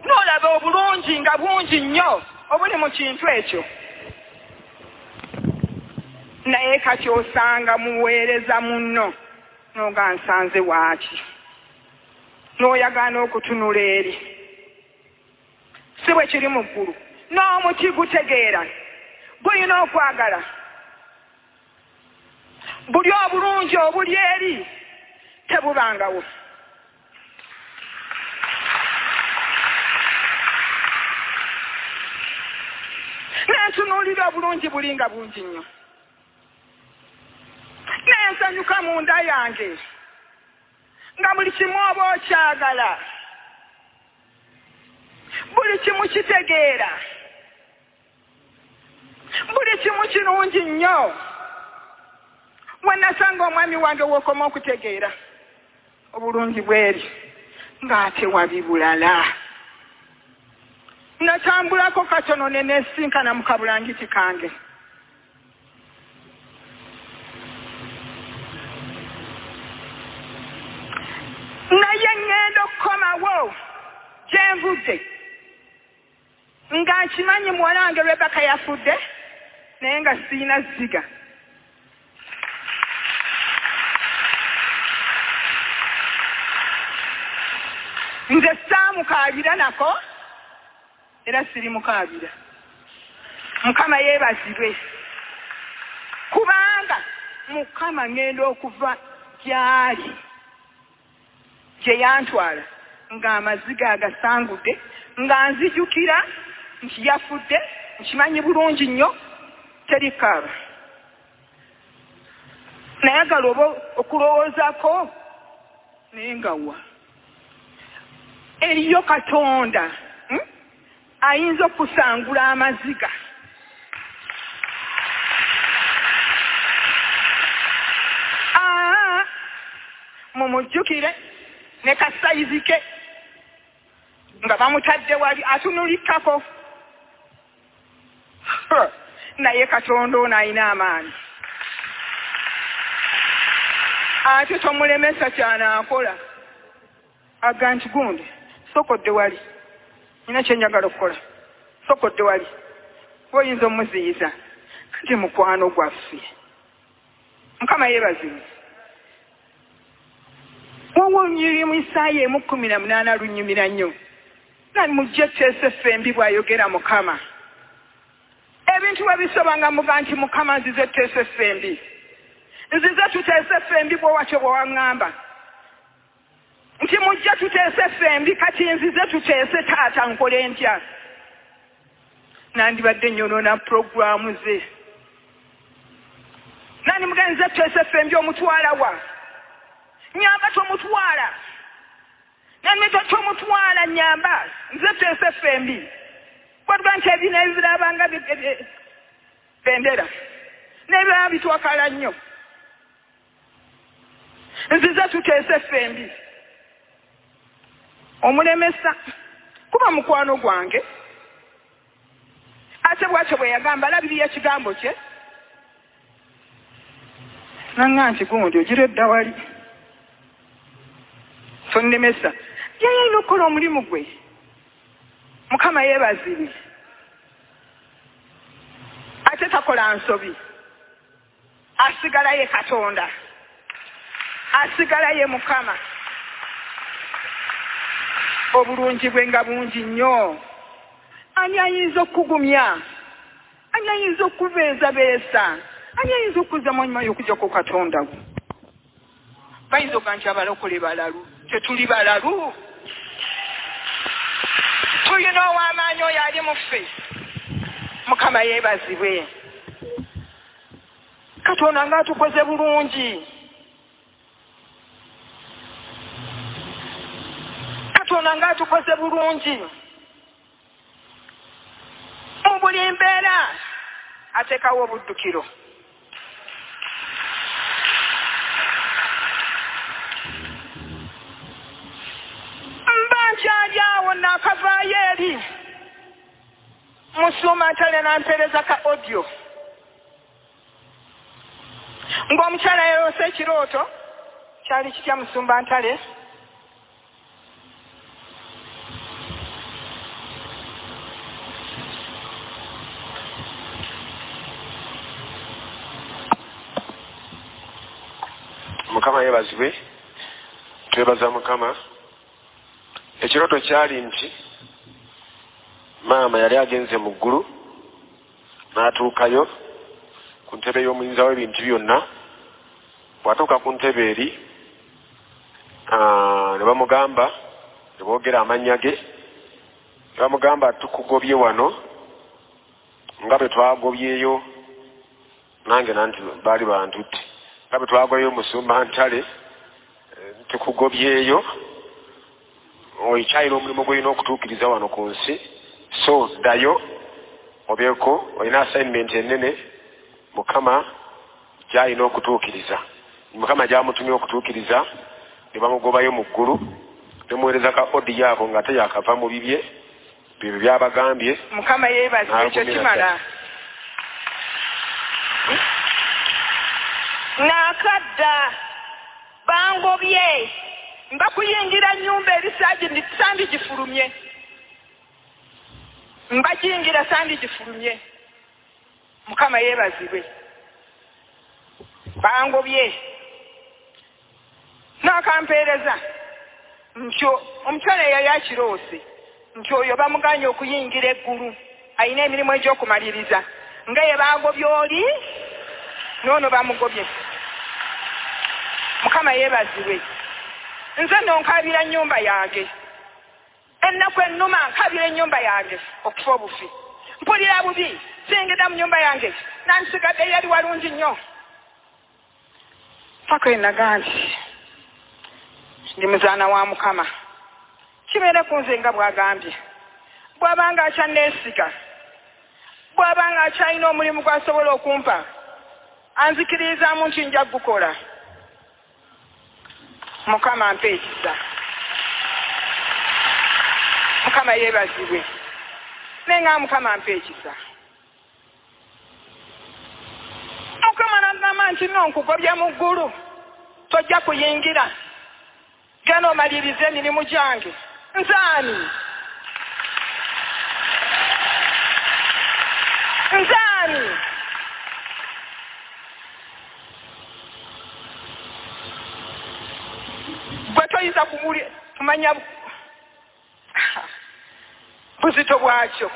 n'olaba obulungi nga bungi nnyo obuli mu kintu ekyo. Naye kati osanga muweereza munno noga nsanze waaki? N'oyagana okutunula eri? Si bwe kiri mu ggulu. N'omuti gutegeera. Gulina okwagala. Buli obulungi obuli eri tebubangawo. Nentunuulira obulungi buli nga bungi nnyo nensanyuka munda yange nga buli kimu oba okyagala buli kimu kitegeera buli kimu kirungi nnyo. Wenasanga omwami wange wokoma okutegeera obulungi bweri ng'ate wabi bulala. Natambulako katono nenesinkana mu kabulangiti kange naye ŋŋenda okukomawo gye nvudde. Nga nkimanyi muwala wange rebeka yafudde naye nga siina ziga. Nze saamukaabira nako era siri mukaabira mukama yeebazibwe. Kubanga mukama ŋŋenda okuva gyali gye yantwala ng'amaziga agasangudde nga nzijukira nti yafudde nkimanyi bulungi nnyo terikaaba nayagala oba okulowoozaako naye nga wa? Eriyo katonda hmm? ayinza okusangula amaziga. Mumujjukire ne kasayizi ke nga bamutadde wali atunulikkako naye katonda ono ayina amaanyi. Ate tomulemesa kyanaakola aga nti gundi sokodde wali. Nina kyenjagala okukola. Sokodde wali. Oyinza omuziyiza? Nti mukwano gwaffe. Mukama wawonyiri mu isaayi emu kumi na munaana lunyumira nnyo mujje teesefe embi bw'ayogera mukama. Ebintu bwe bisobanga muga nti mukama nzize teesefe embi nzize tuteesefe embi bwowatyo bwe waŋŋamba. Nti mujje tuteesefe embi kati nzize tuteese taata nkole ntya. Nandibadde nyonoona puroguramu ze. Nani mugenze tuteesefe embi omutwala wa nyamba tomutwala. Namito tomutwala nyamba. Nze teese fembi. Kwaduga nti ebina ebirabanga bendera. Nebiraba bitwakala nnyo. Nzize tuteese fembi. Omulemesa kuba mukwano gwange. Ate bwatyo bwe yagamba labiriyo ekigambo kye. Nanga nti gundi ogira edda wali tonnemesa yali alina okukola omulimu gwe. Mukama yeebazibwe. Ate takola nsobi. Asigala ye katonda. Asigala ye mukama. Obulungi bwe nga bungi nnyo. Ani ayinza okugumya ani ayinza okubeeza beesa. Ani ayinza okuzza mwanyuma y'okujja ku katonda we bayinza okuga nti abalokole balalu tetuli balalu tulina ow'amaanyi oyo ali mu ffe. Mukama yeebazibwe. Katonda ngaatukoze bulungi. Katonda ngaatukoze bulungi. Mu buli mbeera ateekawo obuddukiro nkyali awo naakavaayo eri musuma ntale nampeereza ka audio. Ng'omukyala yayosa ekirooto kyali kitya musumba ntale? Mukama yeebazibwe twebaza mukama ekirooto kyali nti maama yali agenze mu ggulu n'atuukayo ku ntebe y'omuyinza w'ebintu byonna bw'atuuka ku ntebe eri ne bamugamba ne boogera amannya ge ne bamugamba tukugobye wano nga bwe twagobyeyo nange nanti baali bantutte nga bwe twagobyeyo musumba ntale eh, tukugobyeyo oikyayira omulimu gwolina okutuukiriza wano ku nsi so ddayo obyeko olina assignment enene mukama gyalina okutuukiriza. Mukama gyamutumye okutuukiriza ne bamugobayo mu ggulu nemuweereza ka odi yaako nga ate yakava mu bibye byebyo byabagambye. Mukama yeebazibwe ekyo kimala. Naakadda bangobye nga kuyingira nyumba eri sagi sandi gifulumye. Mbagiyingira sandi gifulumye. Mukama yeebazibwe. Bangobye. N'akampeereza. Nti o- omukyala eyali akiroose. Nti oyo bamuganye okuyingira eggulu. Ayina emirimu egy'okumaliriza. Nga ye bagobye oli? Noono bamugobye. Mukama yeebazibwe nze nno nkabira nnyumba yange. Ennaku ennuma nkabira ennyumba yange okufa obufi. Mpulira bubi singida mu nyumba yange. Nansigadde yali walungi nnyo. Paka enaga nti ndi muzaana wa mukama. Kibeere ku nze nga bw'agambye. Bw'abanga akyanneesiga bw'abanga akyalina omulimu gw'asobola okumpa anzikiririzaamu nti nja gukola mukama mpa ekisa mukama yeebazibwe. Naye nga mukama mpa ekisa mukama nagamba nti no nkugobya mu ggulu tojja kuyingira. Genda omalirize emirimu gyange. Nzaani? Nzaani kumanya bu- buzito bwakyo.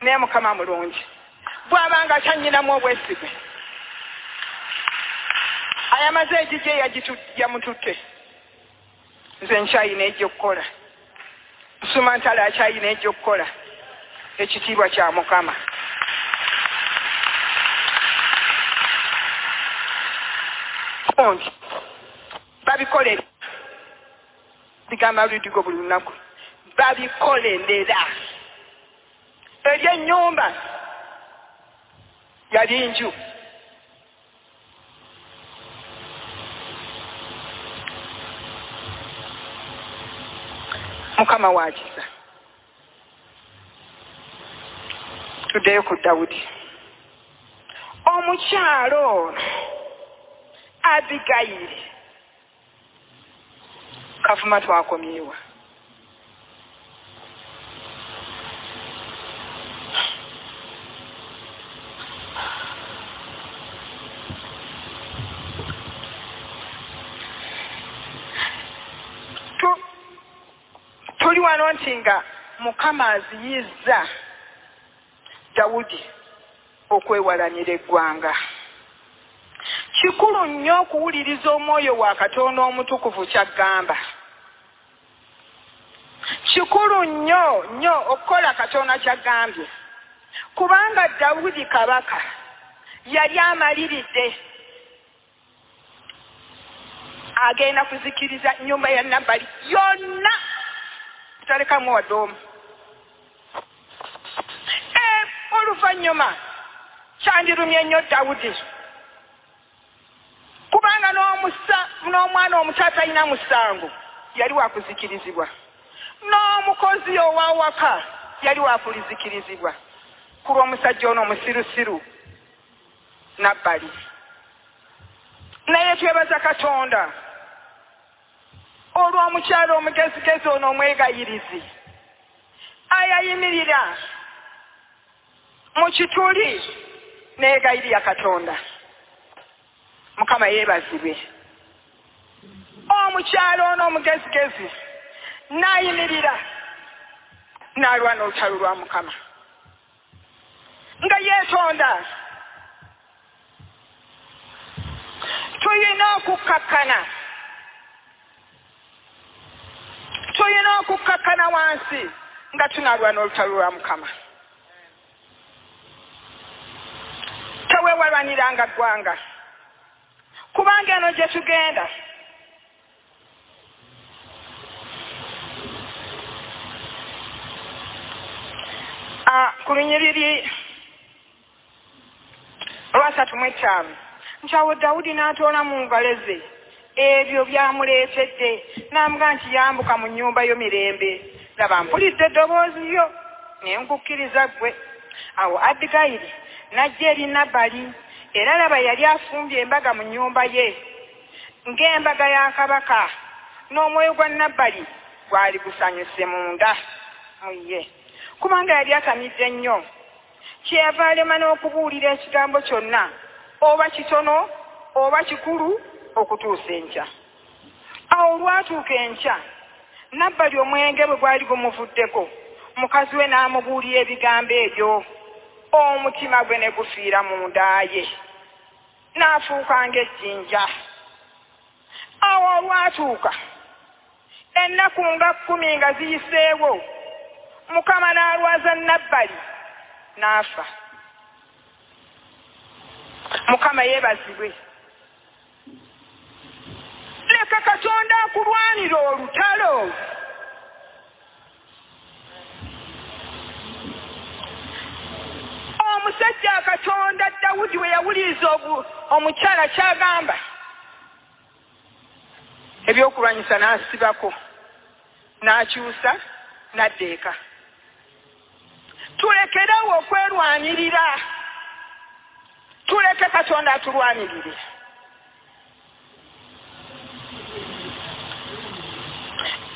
Naye mukama mulungi. Bw'abanga akyanyinamu obwesigwe ayamaze egigye yamututte nze nkyayina egy'okukola nsuma ntala akyayina egy'okukola ekitiibwa kya mukama. Nti bigamba ludigo buli lunaku. Babikolerera eri ennyumba yali nju. Mukama wakiza tuddeyo ku dawudi. Omukyalo ono abigayiri kavuma twakomyewa. Tu- tuli wano nti nga mukama aziyizza dawudi okwewalanira eggwanga. Kikulu nnyo okuwuliriza omwoyo wa katonda omutukuvu kyaggamba kikulu nnyo nnyo okukola katonda kyaggambye kubanga dawudi kabaka yali amaliridde agenda kuzikiriza nyumba ya nabbali yonna tutalekamu wadde omu. Oluvannyuma kyandirumye nnyo dawudi. Kubanga n'omusa n'omwana omuto atalina musango yali wakuzikirizibwa n'omukozi owawaka yali wakulizikirizibwa ku lw'omusajja ono omusirusiru nabbali. Naye twebaza katonda olw'omukyalo omugezigezi ono omwegayirizi ayayimirira mu kituli neegayirira katonda. Mukama yeebazibwe. Omukyalo ono omugezigezi n'ayimirira n'alwana olutalo lwa mukama. Nga yeetonda. Tulina okukkakkana tulina okukkakkana wansi nga tunalwana olutalo lwa mukama. Teweewalwaniranga ggwanga. Kubanga eno gye tugenda ku lunyiriri olwasatu mu etaano nti awo dawudi n'atoola mu ngalo ze. Ebyo byamuleetedde n'amuga nti yambuka mu nnyumba yo mirembe laba mpulidde eddoboozi yo ne nkukkiriza ggwe. Awo abigayiri n'ajja eri nabbali era laba yali afumbye embaga mu nnyumba ye. Ng'embaga ya kabaka n'omwoyo gwa nabbali gwali gusanyuse munda mu ye kubanga yali atamidde nnyo. Kyeyava alema n'okubuulira ekigambo kyonna oba kitono oba kikulu okutuusa enkya. Awo olwatuuka enkya nabbali omwenge bwe gwali gumuvuddeko mukazi we n'amubuulira ebigambo ebyo. Omutima gwe ne gufiira mu nda ye. N'afuuka ng'ejjinja. Awo olwatuuka ennaku nga kkumi nga ziyiseewo mukama n'alwaza nabbali n'afa. Mukama yeebazibwe. Leka katonda akulwanira olutalo. Omusajja katonda dawudi we yawuliriza omukyala kyagamba ebyokulwanyisa n'asibako n'akyusa n'adda eka tulekerewo okwerwanirira tuleke katonda atulwanirire.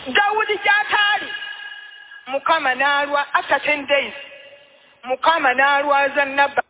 Dawudi gy'ataali mukama n'alwa after ten days. Mukama n'alwaza nabba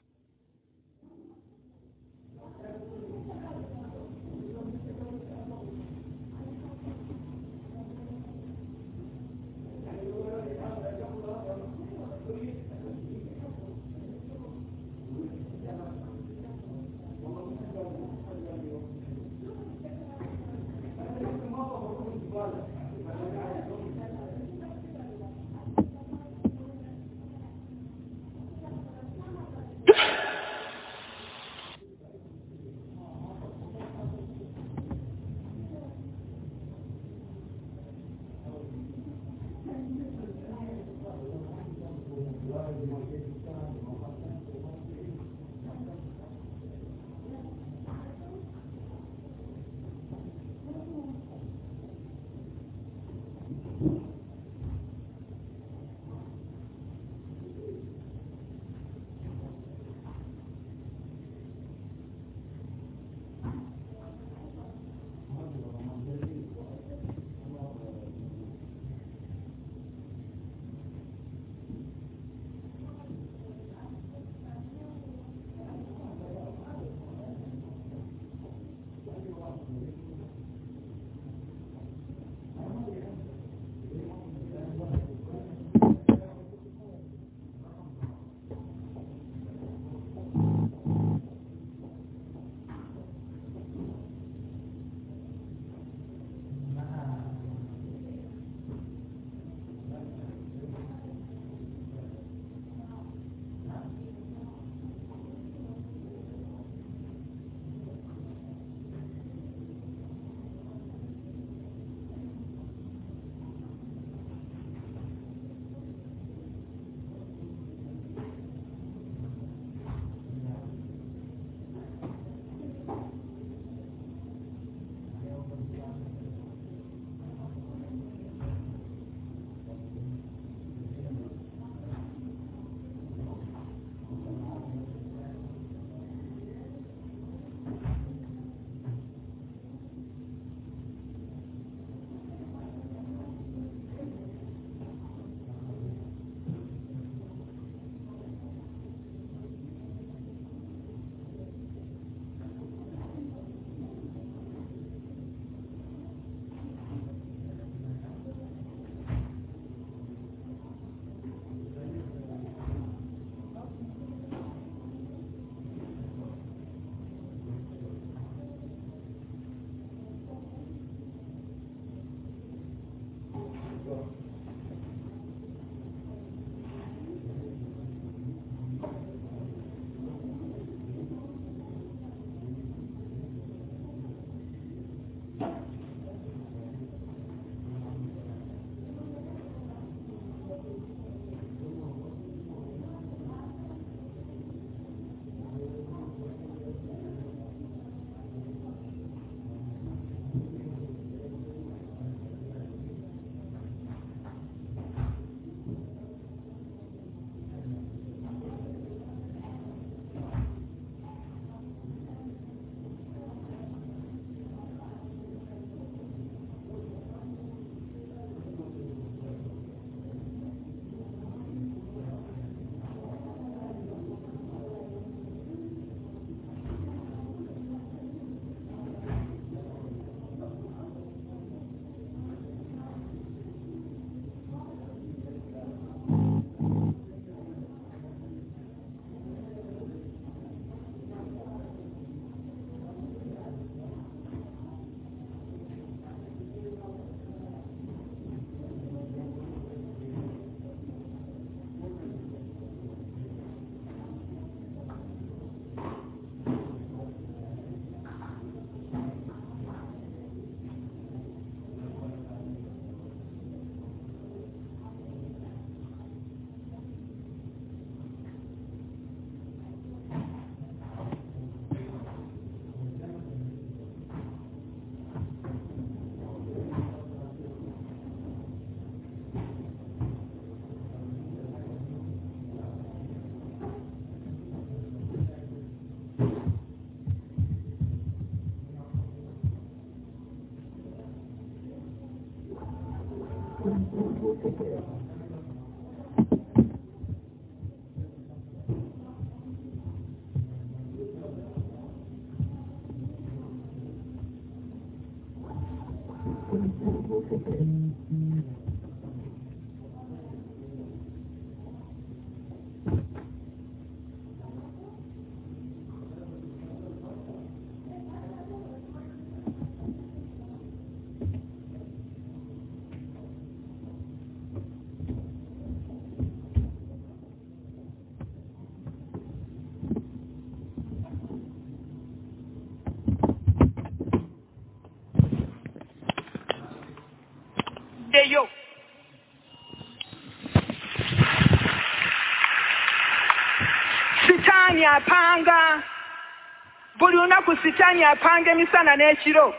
lunaku sitaani apanga emisana n'ekiro.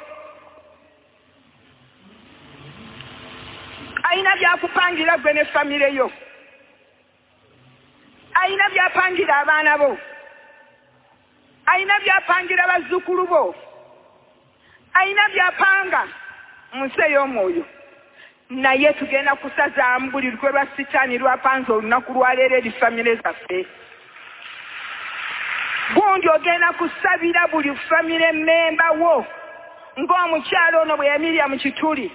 Ayina byakupangira gwe ne famire yo. Ayina byapangira abaana bo. Ayina byapangira bazzukulu bo. Ayina byapanga mu nsi ey'omwoyo. Naye tugenda kusazaamu buli lukwe lwa sitaani lwapanze olunaku lwaleero eri famire zaffe gundi ogenda kusabira buli famire memba wo ng'omukyalo ono bwe yamirya mu kituli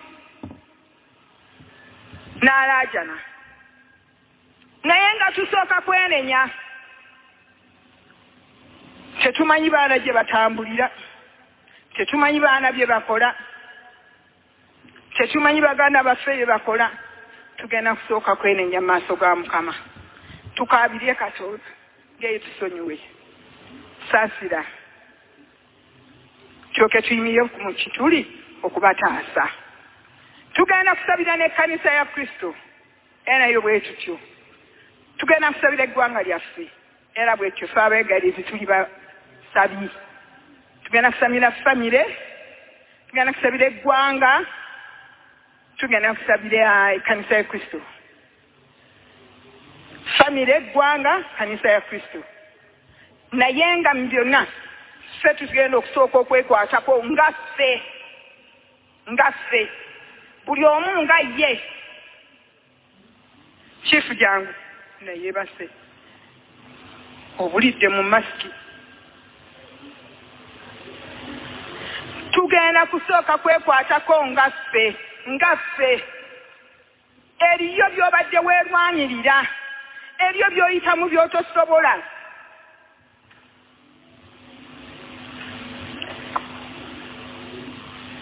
n'alaajana. Naye nga tusooka kwenenya tetumanyi baana gye batambulira tetumanyi baana bye bakola tetumanyi baganda baffe bye bakola tugenda kusooka kwenenya mu maaso ga mukama. Tukaabirye katonda ngeyo tusonyiwe saasira kyoke tuyimire mu kituli okubataasa. Tugenda kusabira n'ekkanisa ya kristo. Era nayo bwe tutyo. Tugenda kusabira eggwanga lyaffe. Era bwetyo fe abeegalizi tuli basabi. Tugenda kusabira famire. Tugenda kusabira eggwanga. Tugenda kusabira ekkanisa ya kristo. Famire eggwanga kanisa ya kristo naye nga mu byonna ffe tugenda okusooka okwekwatako nga ffe. Nga ffe. Buli omu nga ye. Kiifu jangu naye base. Obulidde mu masiki. Tugenda kusooka kwekwatako nga ffe. Nga ffe. Eriyo by'obadde weerwanirira. Eriyo by'oyitamu by'otosobola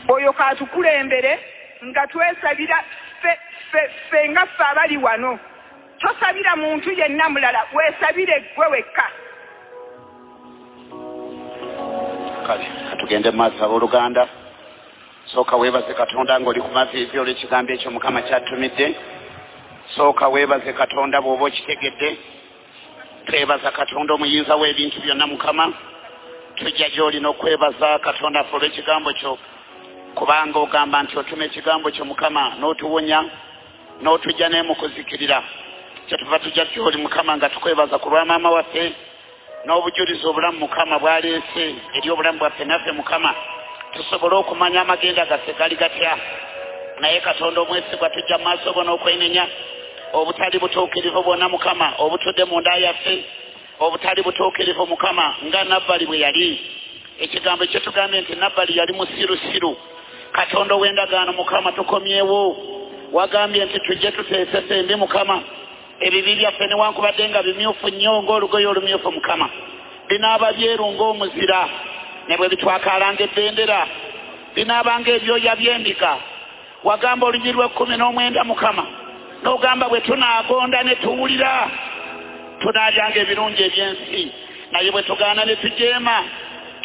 oyo katukulembere nga twesabira ffe nga ffe abali wano. Tosabira muntu yenna mulala weesabire ggwe wekka. Kale katugende mu maaso abooluganda. Sooka weebaze katonda ng'oli ku maviivi olw'ekigambo ekyo mukama kyattumidde sooka weebaze katonda bw'oba okitegedde. Twebaza katonda omuyinza w'ebintu byonna mukama. Tujja gy'olina okwebaza katonda ffe olw'ekigambo kyo kubanga ogamba nti otuma ekigambo kyo mukama n'otuwonya n'otujja naye mu kuzikirira. Kyetuva tujja gy'oli mukama nga tukwebaza ku lwa maama waffe n'obujulizi obulamu mukama bwaleese eri obulamu bwaffe naffe mukama. Tusobole okumanya amagenda gaffe gali gatya? Naye katonda omwesigwa tujja mu maaso go n'okwenenya obutali butuukirivu bwonna mukama obutudde mu nda yaffe obutali butuukirivu mukama nga nabbali bwe yali. Ekigambo ekyetugambye nti nabbali yali musirusiru katonda ow'endagaano mukama tukomyewo. Wagambye nti tujje tuteesesa embi mukama. Ebibi byaffe newankubadde nga bimyufu nnyo ng'olugoye olumyufu mukama. Binaaba byeru ng'omuzira ne bwe bitwakalanga ebbendera. Binaabanga ebyoya by'endiga. Wagamba olugi lw'ekkumi n'omwenda mukama n'ogamba bwe tunaagonda ne tuwulira. Tunaalyanga ebirungi eby'ensi naye bwe tugaana ne tujeema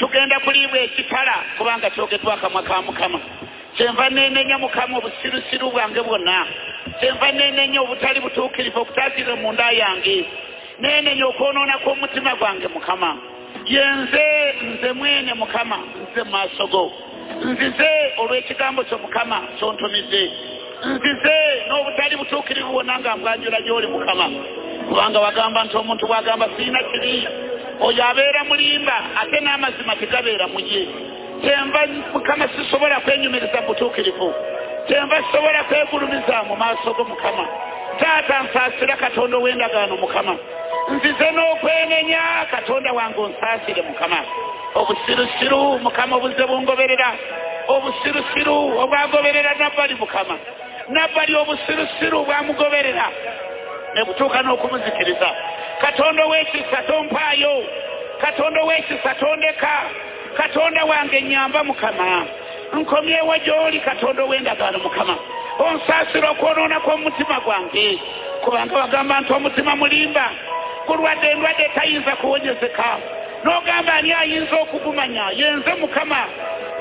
tugenda kuliibwa ekitala kubanga kyogeddwa akamwa ka mukama. Kyenva nenenya mukama obusirusiru bwange bwonna. Kyenva nenenya obutali butuukirivu okutaagire mu nda yange. Nenenya okwonoona kw'omutima gwange mukama. Yenze nze mwene mukama nze mu maaso go nzize olw'ekigambo kyo mukama kyontumize. Nzize n'obutali butuukirivu bwonna nga mbwanjula gy'oli mukama. Kubanga wagamba nti omuntu bwagamba siina kiri oyo abeera mulimba ate n'amazima tegabeera mu ye. Kyenva mukama sisobola kwenyumiriza butuukirivu. Kyenva sisobola kwegulumiza mu maaso go mukama. Taata nsaasira katonda ow'endagaano mukama. Nzize n'okwenenya katonda wange onsaasire mukama. Obusirusiru mukama obuze bungoberera. Obusirusiru obwagoberera nabbali mukama. Nabbali obusirusiru bwamugoberera ne butuuka n'okumuzikiriza. Katonda ow'ekisa tompaayo katonda ow'ekisa tondeka katonda wange nyamba mukama. Nkomyewo gy'oli katonda ow'endagaano mukama. Onsaasira okwonoona kw'omutima gwange. Kubanga wagamba nti omutima mulimba. Gulwadde endwadde tayinza kuwonyezeka. N'ogamba ani ayinza okugumanya? Yenze mukama.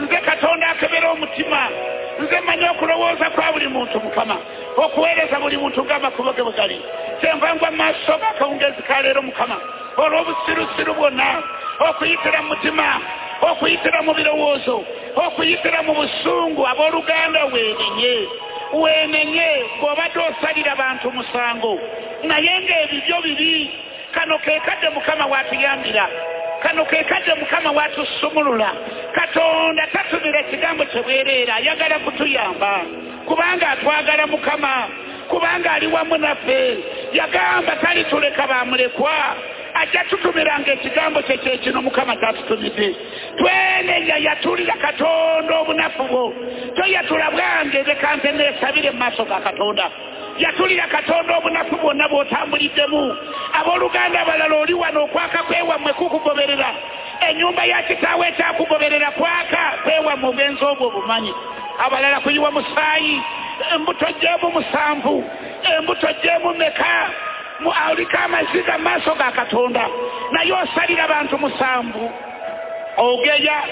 Nze katonda akebera omutima nze mmanyi okulowooza kwa buli muntu mukama okuweereza buli muntu ng'amakubo ge bwe gali. Kyenva ngwa maaso g'akawungezi ka leero mukama olw'obusirusiru bwonna okuyitira mu mutima okuyitira mu birowoozo okuyitira mu busungu abooluganda weenenye weenenye bw'obadde osalira bantu musango. Naye ng'ebibyo bibi kano ke kadde mukama waatuyambira kano ke kadde mukama waatusumulula katonda tatumira ekigambo kye bwereera ayagala kutuyamba. Kubanga atwagala mukama kubanga ali wamu naffe yagamba talituleka bamulekwa. Ajja tutumiranga ekigambo kye kyekino mukama kyatutumidde twenenya yatulira katonda obunafu bwo. Toyatula bwange leka nze neesabire mu maaso ga katonda yatulira katonda obunafu bwonna bw'otambuliddemu. Abooluganda abalala oli wano okwaka kwewammwe kukugoberera. Ennyumba ya kitaawe ekyakugoberera kwaka kwewammwe ogenza obwo obumanyi. Abalala kuyiwa musaayi embuto gyemu musanvu embuto gyemu meka aliko amaziga mu maaso ga katonda. Naye osalira bantu musanvu. Ogeya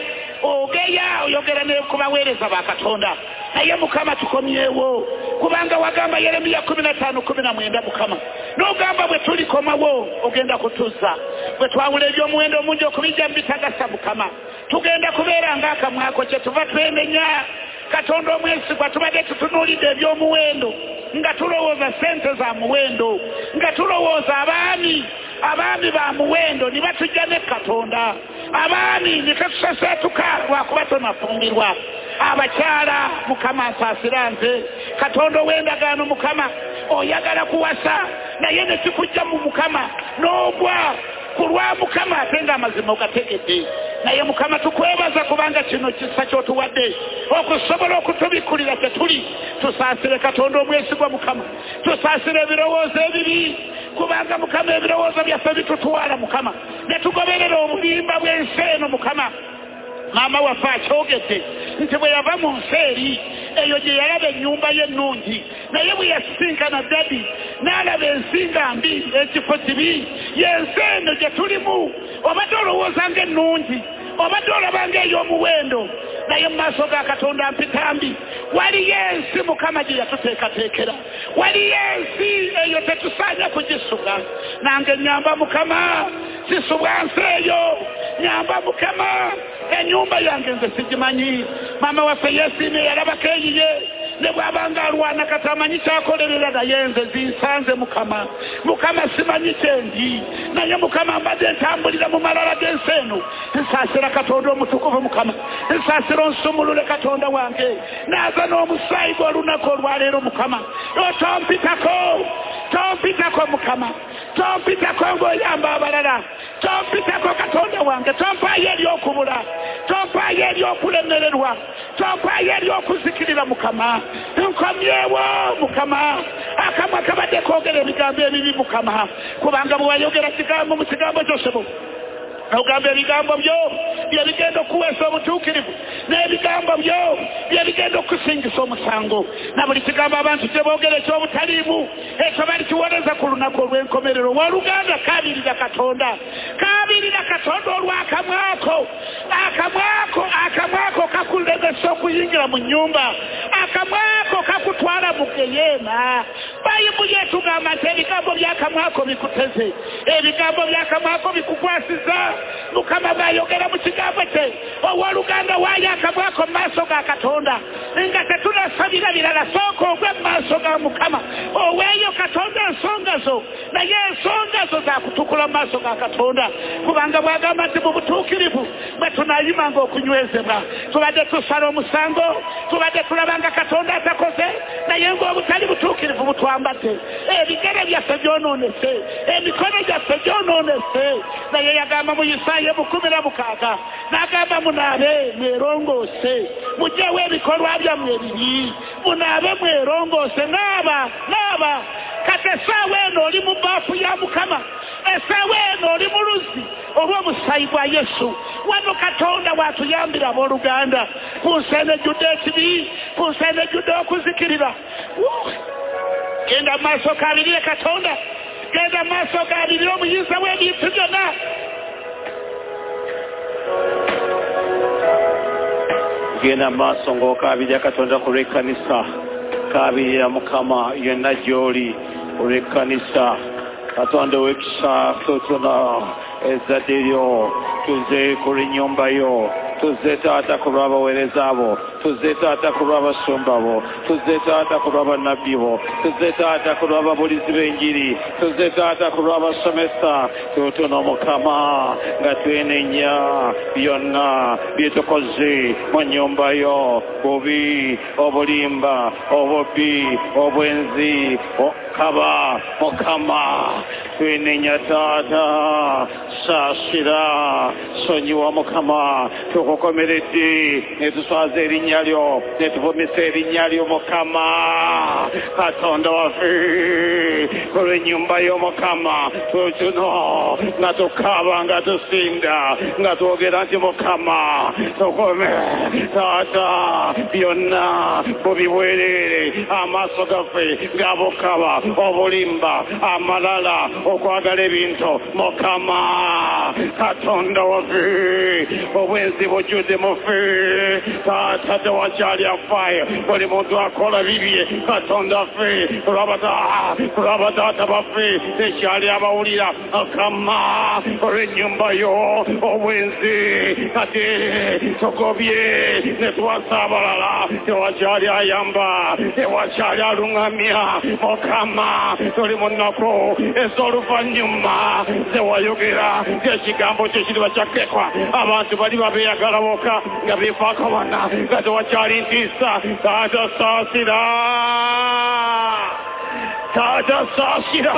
ogeya oyogera ne ku baweereza ba katonda. Naye mukama tukomyewo. Kubanga wagamba yeremiya kumi na ttaano kumi na mwenda mukama. N'ogamba bwe tulikomawo ogenda kutuza bwe twawula ebyomuwendo omungi okubijja mu bitagasa mukama. Tugenda kubeera ng'akamwako kye tuva twenenya katonda omwesigwa tubadde tutunuulidde ebyomuwendo nga tulowooza sente za muwendo nga tulowooza abaami abaami ba muwendo ne batujja ne katonda. Abaami ne katusaseetuka lwakuba tonafumbirwa abakyala mukama nsaasira nze. Katonda ow'endagaano mukama oyagala kuwasa naye ne kikujja mu mukama n'ogwa ku lwa mukama ate ng'amazima ogategedde naye mukama tukwebaza kubanga kino kisa kyotuwadde. Okusobola okutubikkulira kye tuli tusaasire katonda omwesigwa mukama. Tusaasire ebirowoozo ebibi kubanga mukama ebirowoozo byaffe bitutwala mukama. Ne tugoberera obulimba bw'ensi eno mukama maama waffe akyogedde nti bwe yava mu nsi eri eyo gye yalaba ennyumba ye ennungi naye bwe yasisinkana dadi n'alaba ensi nga mbi ekifo kibi. Yensi eno gye tulimu obadde olowooza nga ennungi obadde olaba nga ey'omuwendo naye mu maaso ga katonda mpitambi waliyo ensi mukama gye yatuteekateekera waliyo ensi eyo tetusaanya kugisuga. Nange nyamba mukama sisubwa nsi eyo. Nyamba mukama ennyumba yange nze sigimanyi. Maama waffe yesiimye yalabako eyiye ne bw'abanga alwana kati amanyi kyakolerera naye nze zinsanze mukama. Mukama simanyi kyendi naye mukama mbadde ntambulira mu malala g'ensi eno. Nsaasira katonda omutukuvu mukama. Nsaasira onsumulule katonda wange. Naaza n'omusaayi gw'olunaku olwaleero mukama. Otompitako tompitako mukama. Tompitako ng'oyamba abalala. Tompitako katonda wange. Tompaayo eri okubula. Tompaayo eri okulemererwa. Tompaayo eri okuzikirira mukama. Nkomyewo mukama. Akamwa kabadde koogera ebigambo ebibi mukama. Kubanga bwe wayogera kigambo mu kigambo kyosebo ogamba ebigambo byo byebigenda okuweesa obutuukirivu n'ebigambo byo byebigenda okusingisa omusango. Na buli kigambo abantu kye boogera ekyobutaliimu ekyo balikiwoleza ku lunaku olw'enkomerero. Waluganda kabirira katonda. Kabirira katonda olw'akamwako akamwako akamwako kakulegesa okuyingira mu nyumba akamwako kakutwala mu geyeena bayibuli etugamba nti ebigambo byakamwako bikuteze ebigambo byakamwako bikukwasiza mukama bwayogera mu kigambo kye owooluganda waayo akamwako mu maaso ga katonda. Nga tetunasabira birala sooka ogwe mu maaso ga mukama. Oweeyo katonda ensonga zo. Naye ensonga zo zakutukula mu maaso ga katonda. Kubanga bwagamba nti mu butuukirivu bwe tunayimanga okunywezebwa tubadde tusala omusango tubadde tulabanga katonda atakoze naye ngaobutali butuukirivu butwambadde ebigere byaffe byonoonese emikono gyaffe gyonoonese naye yagamba mu isaaya mukumi na mukaaga. N'agamba munaabe mwerongoose mugyewo ebikolwa byammwe ebibi munaabe mwerongoose naaba naaba kati essaawa eno oli mu baafu ya mukama. Essaawa eno oli mu luzzi olw'omusaayi gwa yesu. Wano katonda watuyambira abooluganda. Ku nsi enejjudde ekibi ku nsi enejjudde okuzikirira! Genda mu maaso gabirire katonda. Genda mu maaso gabirire omuyinza w'ebintu byonna. Genda maaso ng'okabirira katonda ku lw'ekkanisa kabirira mukama yonna gy'oli olw'ekkanisa katonda ow'ekisa tutuna ezzadde lyo tuze ku lw'ennyumba yo tuze taata ku lw'abaweereza bo. Tuze taata ku lw'abasumba bo. Tuze taata ku lw'abannabbi bo. Tuze taata ku lw'ababulizi b'enjiri tuze taata ku lw'abasomesa tutuna mukama nga twenenya byonna byetukoze mu nnyumba yo. Bubi obulimba obubbi obwenzi okaba mukama. Twenenya taata saasira sonyiwa mukama tukukomeredde netuswaza erinnya lyo netuvumisa erinnya lyo mukama katonda waffe olw'ennyumba y'omukama tutuno nga tukaaba nga tusinda nga twogera nti mukama tukome taata byonna bubibwerere amaaso gaffe gabukaba, obulimba amalala okwagala ebintu mukama katonda waffe obwenzi bujjudde mufe taata tewakyali afaayo buli muntu akola bibye katonda ffe olwabataata baffe tekyali abawulira akama olw'ennyumba yo obwenzi kati tugobye ne tuwasa abalala tewakyali ayamba tewakyali aluŋŋamya mukama tuli mu nnaku ez'oluvannyuma zewayogera ng'ekigambo kyo kiriba kyakkekwa abantu bali babeeyagala boka nga beefaako bana nga tewakyali ntiisa taata saasira taata saasira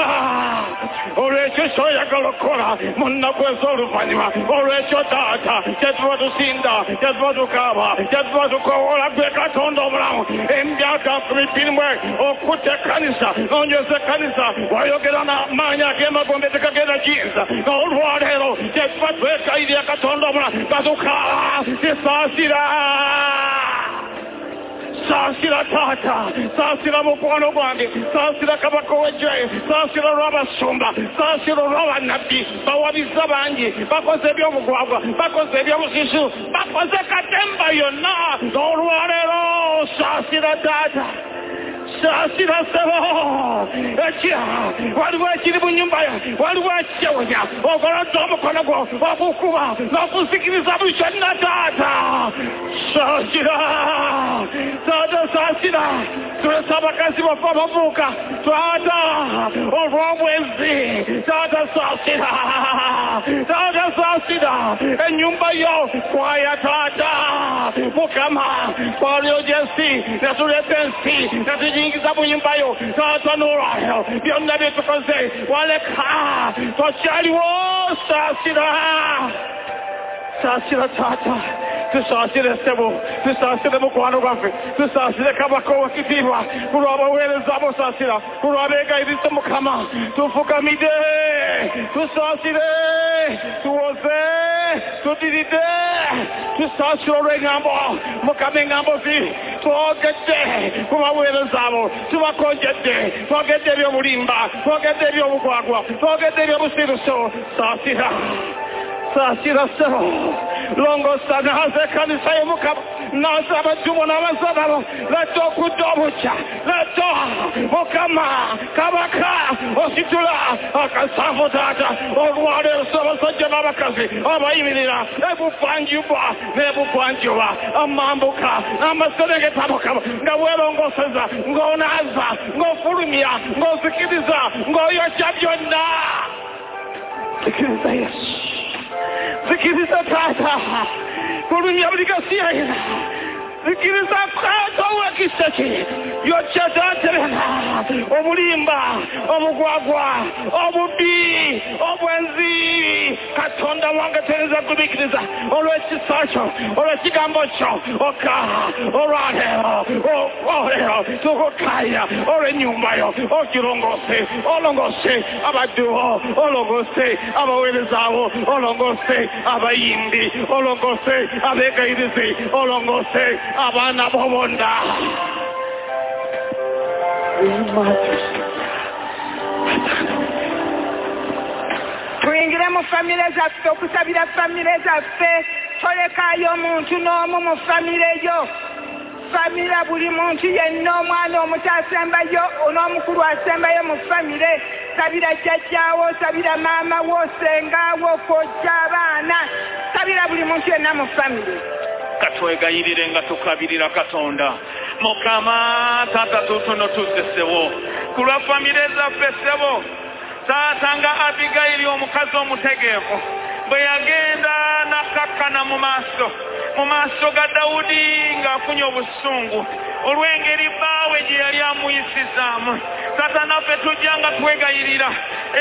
olwekyo kyoyagala okukola mu nnaku ez'oluvannyuma olwekyo taata kyetuba tusinda kyetuba tukaaba kyetuba tukowoola gwe katonda omulamu emyaka nkumi bbirimu okutta ekkanisa nonyoza ekkanisa wayogera n'amaanyi ag'emagombe tekagenda kiyinza. Olwaleero kyetuba twekayirira katonda omulamu batukaaba tisaasira saasira taata saasira mukwano gwange saasira kabaka w'eggye saasira olw'abasumba saasira olw'abannabbi bawabiza bangi bakoze ebyobugwagwa bakoze ebyobusisu bakoze katemba yonna. N'olwaleero saasira taata 사시라세요 아치야 와르와 지리분님 봐요 와르와 지야오야 어거라 너무 거라고 와보쿠가 나부스키니 사부셨나 다다 사시라 다다 사시라 그렇다바까지 와빠바부카 다다 어로브엔지 다다 사시라 다다 사시라 nyumbayo kwaya tata mukama kwa leo jensi na tulepensi na tuji yo taata n'olwayo byonna byetukoze waleka tokyaliwo saasira saasira taata tusaasire ssebo tusaasire mukwano gwaffe tusaasire kabaka owekitiibwa ku lw'abaweereza abosaasira ku lw'abeegayiriza mukama tufukamide tusaasire tuwoze tudiridde tusaasire olw'eŋŋambo mukama eŋŋambo zi twogedde ku baweereza abo tubakonjedde twogedde ebyobulimba twogedde ebyobugwagwa twogedde ebyobusiruso saasira saasirasero longosanaase kanisayimuka nasaba jumo namasabalo leto kudobuca leto mukama kabaka ositula akasafu tata olwaleero abasajja n'abakazi abayimirira ebuvanjuba n'ebugwanjuba amambuka amaserengeta mukama nga weerongoseza ng'onaaza ng'ofulumya ng'ozikiriza ng'oyokya byonna zikiriza yesu. Se quiser, por minha obrigação. Kaata owekiseki yokya taaterena obulimba obugwagwa obubbi obwenzi katonda wange tereza gubikiriza olw'ekisa kyo olw'ekigambo kyo oka olwaleero olero tukukaya olw'ennyumba yo olongose abadduwo olongose abaweerezaawo olongose abayimbi olongose abeegayirizi olongose abaana b'obonda tuyingire mu famire zaffe okusabira famire zaffe. Tolekayo omuntu n'omu mu famire yo. Famira buli muntu yenna omwana omuto asembayo n'omukulu asembayo mu famire. Sabira jjajjaawo sabira maama wo sengaawo kojja abaana. Sabira buli muntu yenna mu famire katwegayirire nga tukabirira katonda. Mukama taata tutuno tuzze ssebo ku lwa famire zaffe ssebo taata nga abigayiri omukazi omutegeevu bwe yagenda nakkakkana mu maaso. Mu maaso ga dawudi ng'afunye obusungu. Olw'engeri bbaawe gye yali amuyisizaamu. Taata naffe tujja nga twegayirira.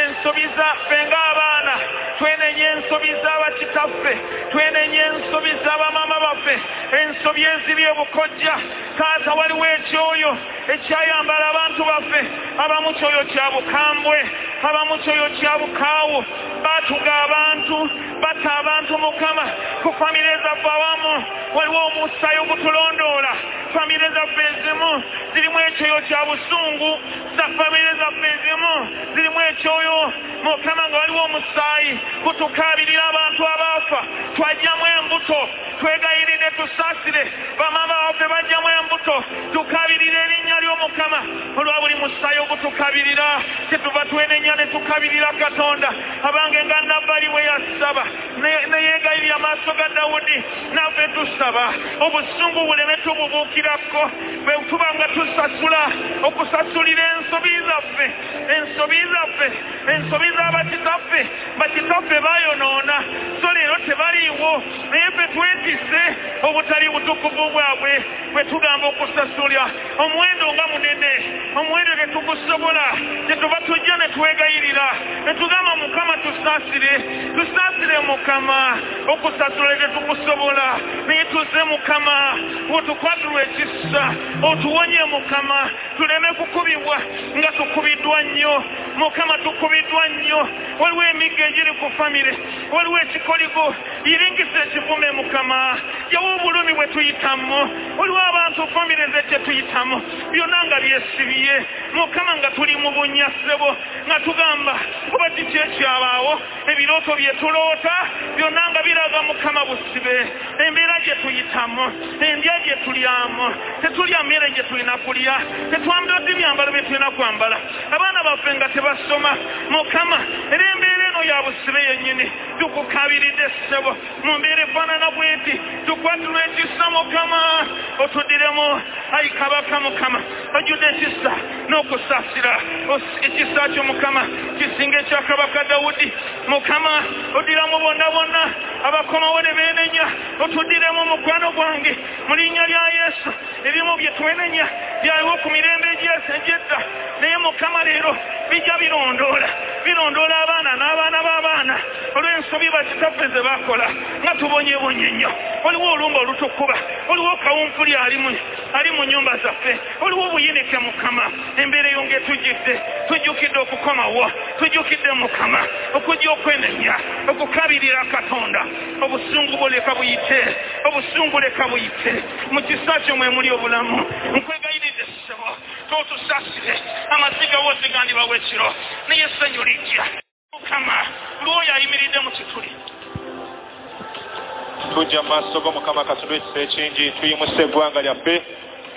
Ensobi zaffe ng'abaana. Twenenye ensobi z'abakitaffe twenenye ensobi z'abamaama baffe. Ensobi eziri obukojja. Taata waliwo ekyoyo ekyayambala abantu baffe. Abamu kyoyo kya bukambwe. Abamu kyoyo kya bukaawu baatuga abantu batta abantu mukama ku famire zaffe awamu. Waliwo omusaayi ogutulondoola famire zaffe ezimu zirimu ekyoyo kya busungu. Za famire zaffe ezimu zirimu ekyoyo. Mukama nga waliwo omusaayi gutukaabirira abantu abaafa. Twajjamu embuto twegayirire tusaasire. Bamama baffe bajjamu embuto tukaabirire erinnya ly'omukama olwa buli musaayi ogutukabirira kyetuva twenenya ne tukabirira katonda. Abange nga nabbali we yasaba neyeegayirira amaaso ga dawudi naffe tusaba. Obusungu buleme tububuukirako. Bwe tuba nga tusasula okusasulira ensobi zaffe ensobi zaffe ensobi z'abakitaffe bakitaffe. Bayonoona so leero tebaliiwo twetisse obutali butukuvu bwabwe bwe tugamba okusasulira omuwendo nga munene omuwendo tetukusobola tetuba tujja ne twegayirira. Ne tugamba mukama tusaasire tusaasire mukama okusasula tetukusobola naye tuze mukama otukwatirwa ekisa otuwonye mukama tuleme kukubibwa nga tukubiddwa nnyo. Mukama tukubiddwa nnyo. Waliwo emigga egiri ku famire waliwo ekikoligo iringisa ekivume mukama. Yawo obulumi bwe tuyitamu. Waliwo abantu famire ze tetuyitamu byonna nga byesibye mukama nga tuli mu bunyassebo nga tugamba kuba kiki ekyabaawo ebirooto bye tuloota byonna nga biraga mukama busibe. Embeera gye tuyitamu endya gye tulyamu tetulya mmere gye tulina kulya tetwambala ddi myambalo bye tulina kwambala. Abaana baffe nga tebasoma. Mukama era embeera eno ya busibe yennyini. Tukukabiridde ssebo mu mbeera efaanana bweti. Tukwatirwa ekisa mukama otuddiremu ayi kabaka mukama ojjudde ekisa n'okusaasira. Ekisa kyo mukama. Kisinga ekya kabaka dawudi. Mukama oddiramu bonna bonna. Abakomawo ne beenenya. Otuddiremu mukwano gwange. Mu linnya lya yesu ebimu bye twenenya. Byaliwo ku mirembe egyedda naye mukama leero bijja birondoola. Birondoola abaana n'abaana b'abaana. Olw'ensobi bakitaffe ze bakola nga tubonyebonye nnyo waliwo olumba olutukuba waliwo kawunfuli ali mu nyumba zaffe waliwo obuyinike mukama embeera eyo ngaetujjidde tujjukidde okukomawo tujjukidde mukama okujja okwenenya okukabirira katonda. Obusungu bwo leka buyite obusungu leka buyite. Mu kisa kyo mwe muli obulamu nkwegayiridde ssebo totusasire amaziga wose gandibwa ekiro naye essanyu lijja. Mukama lwoyo ayimiridde mu kituli tujja mu maaso go mukama katonda ekisa ekingi tuyimusa eggwanga lyaffe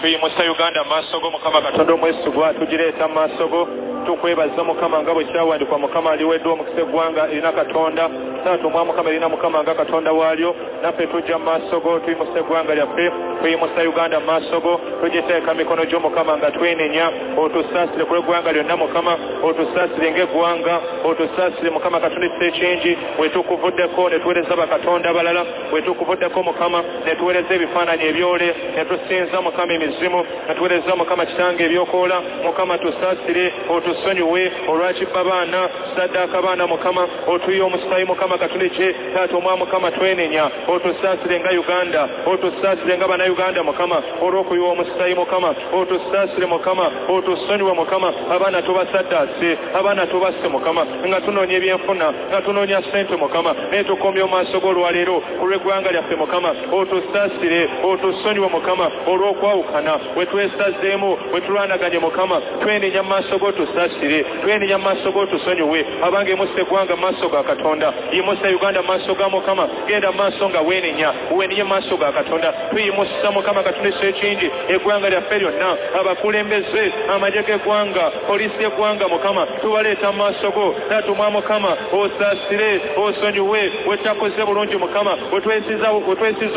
tuyimusa uganda maaso go mukama katonda omwesigwa tugireeta mu maaso go tukwebaza mukama nga bwe kyawandikwa mukama aliweddwa omukisa eggwanga erina katonda. Tatumwa mukama erina mukama nga katonda waalyo naffe tujja mu maaso go tuyimusa eggwanga lyaffe. Tuyimusa uganda mu maaso go tugiteeka mikono gy'omukama nga twenenya. Otusaasire ku lw'eggwanga lyonna mukama otusaasire ng'eggwanga otusaasire mukama katonda ekisa ekingi. Wetukuvuddeko ne tuweereza bakatonda abalala wetukuvuddeko mukama ne tuweereza ebifaananyi ebyole ne tusinza mukama emizimu ne tuweereza mukama kitange ebyokoola mukama tusaasire otusonyiwe olwakibba baana saddaaka baana mukama otuyiye omusaayi mukama katuleke taata omwa mukama twenenya otusaasire nga uganda otusaasire nga bannayuganda mukama olw'okuyiwa omusaayi mukama otusaasire mukama otusonyiwe mukama abaana tubasaddaase abaana tubasse mukama nga tunoonya ebyenfuna nga tunoonya ssente mukama naye tukomye omumaaso g'olwaleero ku lw'eggwanga lyaffe mukama otusaasire otusonyiwe mukama olw'okwawukana wetwesazeemu wetulwanaganye mukama. Twenenya mu maaso g'otusaasire twenenya mu maaso g'otusonyiwe abange mussa eggwanga mu maaso ga katonda. Yimusa uganda mu maaso ga mukama. Genda mu maaso nga wenenya wenenye mu maaso ga katonda. Tuyimusa mukama katonda ekiso ekingi eggwanga lyaffe lyonna. Abakulembeze amagye g'eggwanga poliisi y'eggwanga mukama tubaleeta mu maaso go. Tatumwa mukama osaasire osonyiwe wetakoze bulungi mukama. Wetwesiza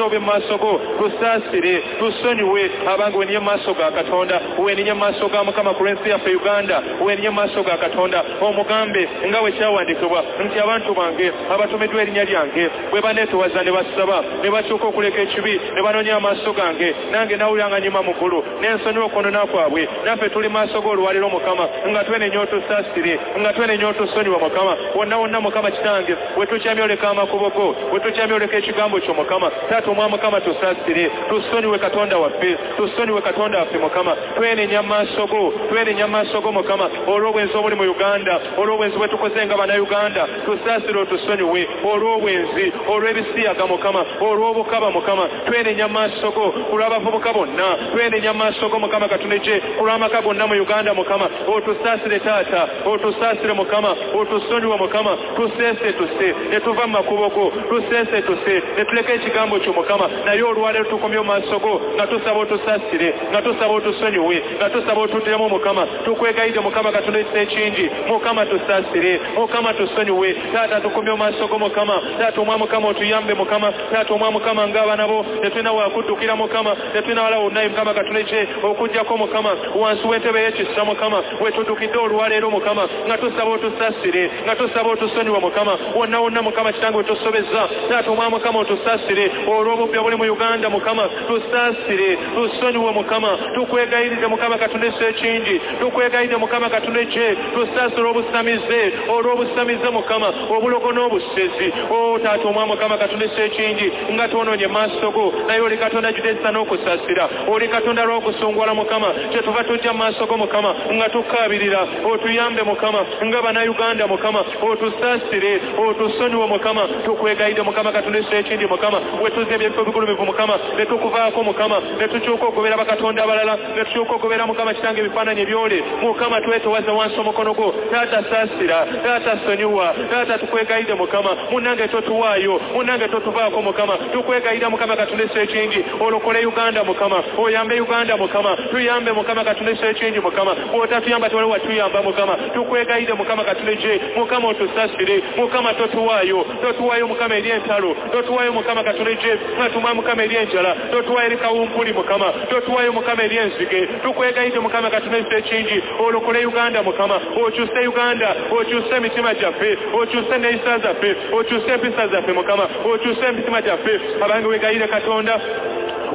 obe mu maaso go tusaasire tusonyiwe abanga wenenye mu maaso ga katonda wenenye maaso ga mukama ku lw'ensi yaffe uganda wenenye maaso ga katonda. Omugambe nga bwe kyawandikibwa nti abantu bange abatumiddwa erinnya lyange bwe baneetowaza ne basaba ne bakyuka okuleka ekibi ne banoonya amaaso gange nange nawuliranga nyuma mugulu n'ensonyiwa okwonona kwabwe naffe tuli maaso g'oluwaliro mukama nga twenenya otusaasire nga twenenya otusonyiwa mukama. Wonna wonna mukama kitange we tukyamya oleka amakubo go bwe tukyamya oleka ekigambo kyo mukama taata omwa mukama tusaasire tusonyiwe katonda waffe tusonyiwe katonda waffe mukama. Twenenya maaso go twenenya maaso go mukama. Olw'obwenzi obuli mu uganda olw'obwenzi bwe tukoze nga bannayuganda tusaasire otusonyiwe. Olw'obwenzi olw'ebisiyaga mukama olw'obukaba mukama. Twenenya maaso go ku lw'abavubuka bonna. Twenenya maaso go mukama katuneje ku lw'amaka gonna mu uganda mukama. Otusaasire taata otusaasire mukama otusonyiwe mukama. Tuseese tuse ne tuva mu makubo go tuseese tuse ne tuleka ekigambo kyo mukama. Naye olwaleero tukomye mu maaso go nga tusaba otusaasire nga tusaba otusonyiwe nga tusaba otuddiremu mukama tukwegayidde mukama katonda ekingi mukama tusaasire mukama tusonyiwe taata tukumye omaaso go mukama taata omwa mukama otuyambe mukama taata omwa mukama ng'abaana bo tetulina wakuddukira mukama tetulina wala wonayi mukama katonda ekye okugjako mukama wansi w'entebe y'ekisa mukama wetuddukidde olwaleero mukama nga tusaba otusaasire nga tusaba otusonyiwe mukama wonna wonna mukama kitange wetusobeza taata omwa mukama otusaasire olw'obubbi obuli mu uganda mukama tusaasire tusonyiwe mukama tukwegayirire mukama katonda ekisa ekingi tukwegayirire mukama katonda ekye tusaasire obusamize olw'obusamize mukama obulogo n'obusezi. O taata omwa mukama katonda ekisa ekingi nga twonoonye maaso go naye oli katonda judesa n'okusaasira oli katonda lw'okusungwala mukama kyetuva tujja mu maaso go mukama nga tukaabirira otuyambe mukama nga bannayuganda mukama otusaasire otusonyiwe mukama tukwegayidde mukama katonda ekisa ekindi mukama wetuze ebyefo bigulumivu mukama netukuvaako mukama netukyuka okugobera bakatonda abalala netukyuka okugobera mukama kitange ebifaananyi ebyole mukama twetowaze wansi omukono gwo. Taata saasira taata tata taata tukwegayidde mukama. Munange totuwaayo munange totuvaako mukama. Tukwegayira mukama katonda ekisa ekingi. Olokole uganda mukama oyambe uganda mukama tuyambe mukama katonda ekisa ekingi mukama. Bwotatuyamba tewali watuyamba mukama tukwegayire mukama ekye mukama otusasire mukama totuwaayo. Totuwaayo mukama eri entalo totuwaayo mukama katonda atuma mukama eri enjala totuwaayo eri kawumpuli mukama totuwaayo mukama eri enzige. Tukwegayidde mukama katonda ekisa ekingi. Olokole uganda mukama. Okyuse uganda. Okyuse emitima gyaffe. Okyuse neeyisa zaffe. Okyuse empisa zaffe mukama. Okyuse emitima gyaffe. Abange wegayire katonda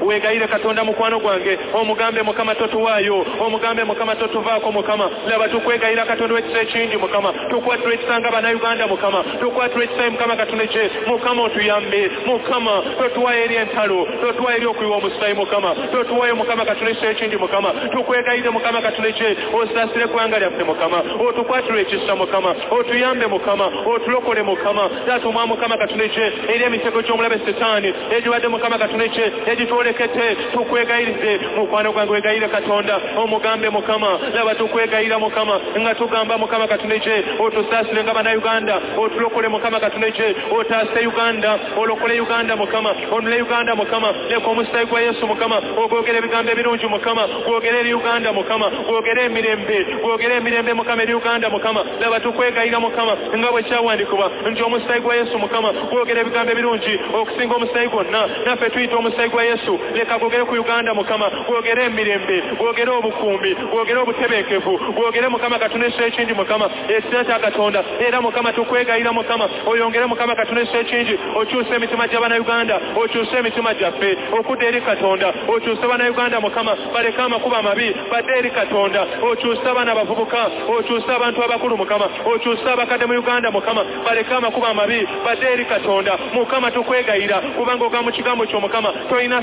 wegayire katonda mukwano gwange. Omugambe mukama totuwaayo. Omugambe mukama totuvaako mukama. Laba tukwegayira katonda wekisa ekingi mukama. Tukwatula ekisanga bannayuganda mukama. Tukwatula ekisayi mukama katonda ekye mukama otuyambe. Mukama totuwayo eri entalo. Totuwayo eri okuyiwa omusayi mukama. Totuwayo mukama katonda ekisa ekingi mukama. Tukwegayire mukama katonda ekye osaasire eggwanga lyaffe mukama. Otukwatula ekisa mukama. Otuyambe mukama. Otulokole mukama. Taatuma mukama katonda ekye eri emitego gy'omulabe setaani egibadde mukama katonda ekye egitwolekete tukwegayirize. Mukwano gwange wegayire katonda. Omugambe mukama. Laba tukwegayira mukama. Nga tugamba mukama katonda ekye otusaasire nga bannayuganda. Otulokole mukama katonda ekye otaase uganda. Olokole uganda mukama. Onule uganda mukama. Leka omusaayi gwa yesu mukama. Ogwogera ebigambo ebirungi mukama. Gwogere eri uganda mukama. Gwogere emirembe. Gwogere emirembe mukama eri uganda mukama. Laba tukwegayira mukama. Nga bwe kyawandikibwa nti omusaayi gwa yesu mukama. Gwogera ebigambo ebirungi okusinga omusaayi gwonna. Naffe tuyita omusaayi gwa yesu leka gwogere ku uganda mukama gwogere emirembe gwogere obukumbi gwogere obutebenkevu gwogere mukama ekisa ekingi mukama ekisa kya era mukama tukwegayira mukama oyongere mukama ekisa ekingi okyuse emitima gy'abannayuganda okyuse emitima gyaffe okudda eri katonda okyuse bannayuganda mukama baleke amakuba amabi badde eri katonda okyuse abaana abavubuka okyuse abantu abakulu mukama okyuse abakadde mu uganda mukama baleke amakuba amabi badde eri katonda mukama tukwegayira kubanga oga mu kigambo kyo mukama tolina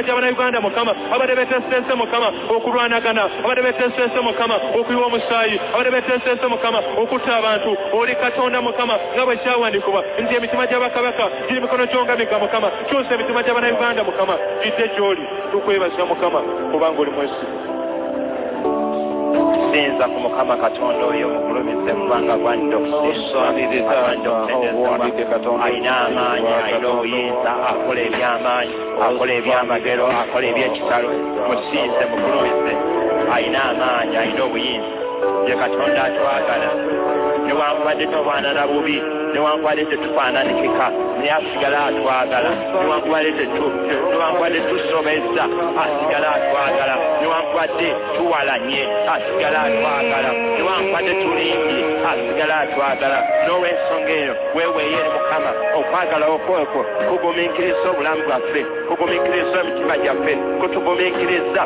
gy'abannayuganda mukama abadde beteseese mukama okulwanagana abadde beteseese mukama okuyiwa omusaayi abadde beteseese mukama okutta abantu. Oli katonda mukama nga bwe kyawandikibwa nti emitima gy'abakabaka giri mikono gyongamiga mukama kyusa emitima gy'abannayuganda mukama gidde gy'oli tukwebaza mukama kubanga oli mwesigu okusinza ku mukama katonda oyo mugulumize kubanga gwanidde okusinza alina amaanyi alina obuyinza akola ebyamaanyi akola ebyamagero akola ebyekitalo. Musinze mugulumize alina amaanyi alina obuyinza. Ye katonda atwagala. Newankubadde tofaanana bubi newankubadde tetufaananikika naye asigala atwagala. Newankubadde newankubadde tusobeza asigala atwagala. Newankubadde tuwalanye. Asigala atwagala. Newankubadde tulimbye asigala atwagala. N'olwensonga eyo weeweeyo eri mukama okwagala okwekwo kugumiikiriza obulamu bwaffe kugumiikiriza emitima gyaffe kutugumiikiriza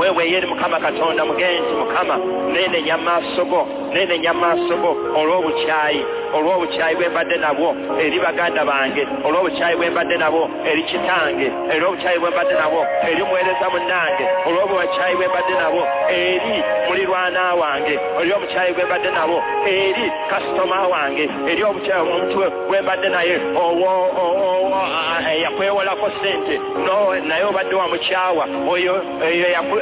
weeweeyo eri mukama katonda mugenzi mukama neenenya maaso go neenenya maaso go olw'obukyayi olw'obukyayi bwe mbadde nabwo eri baganda bange olw'obukyayi bwe mbadde nabwo eri kitange olw'obukyayi bwe mbadde nabwo eri muweereza munnange olw'obukyayi bwe mbadde nabwo eri mulirwa mulirwana wange eri omukyayi gwe mbadde nabo eri kasitoma wange eri obukyayi omuntu gwe mbadde naye owo eyakwewolako sente naye obadde wamukyawa oyo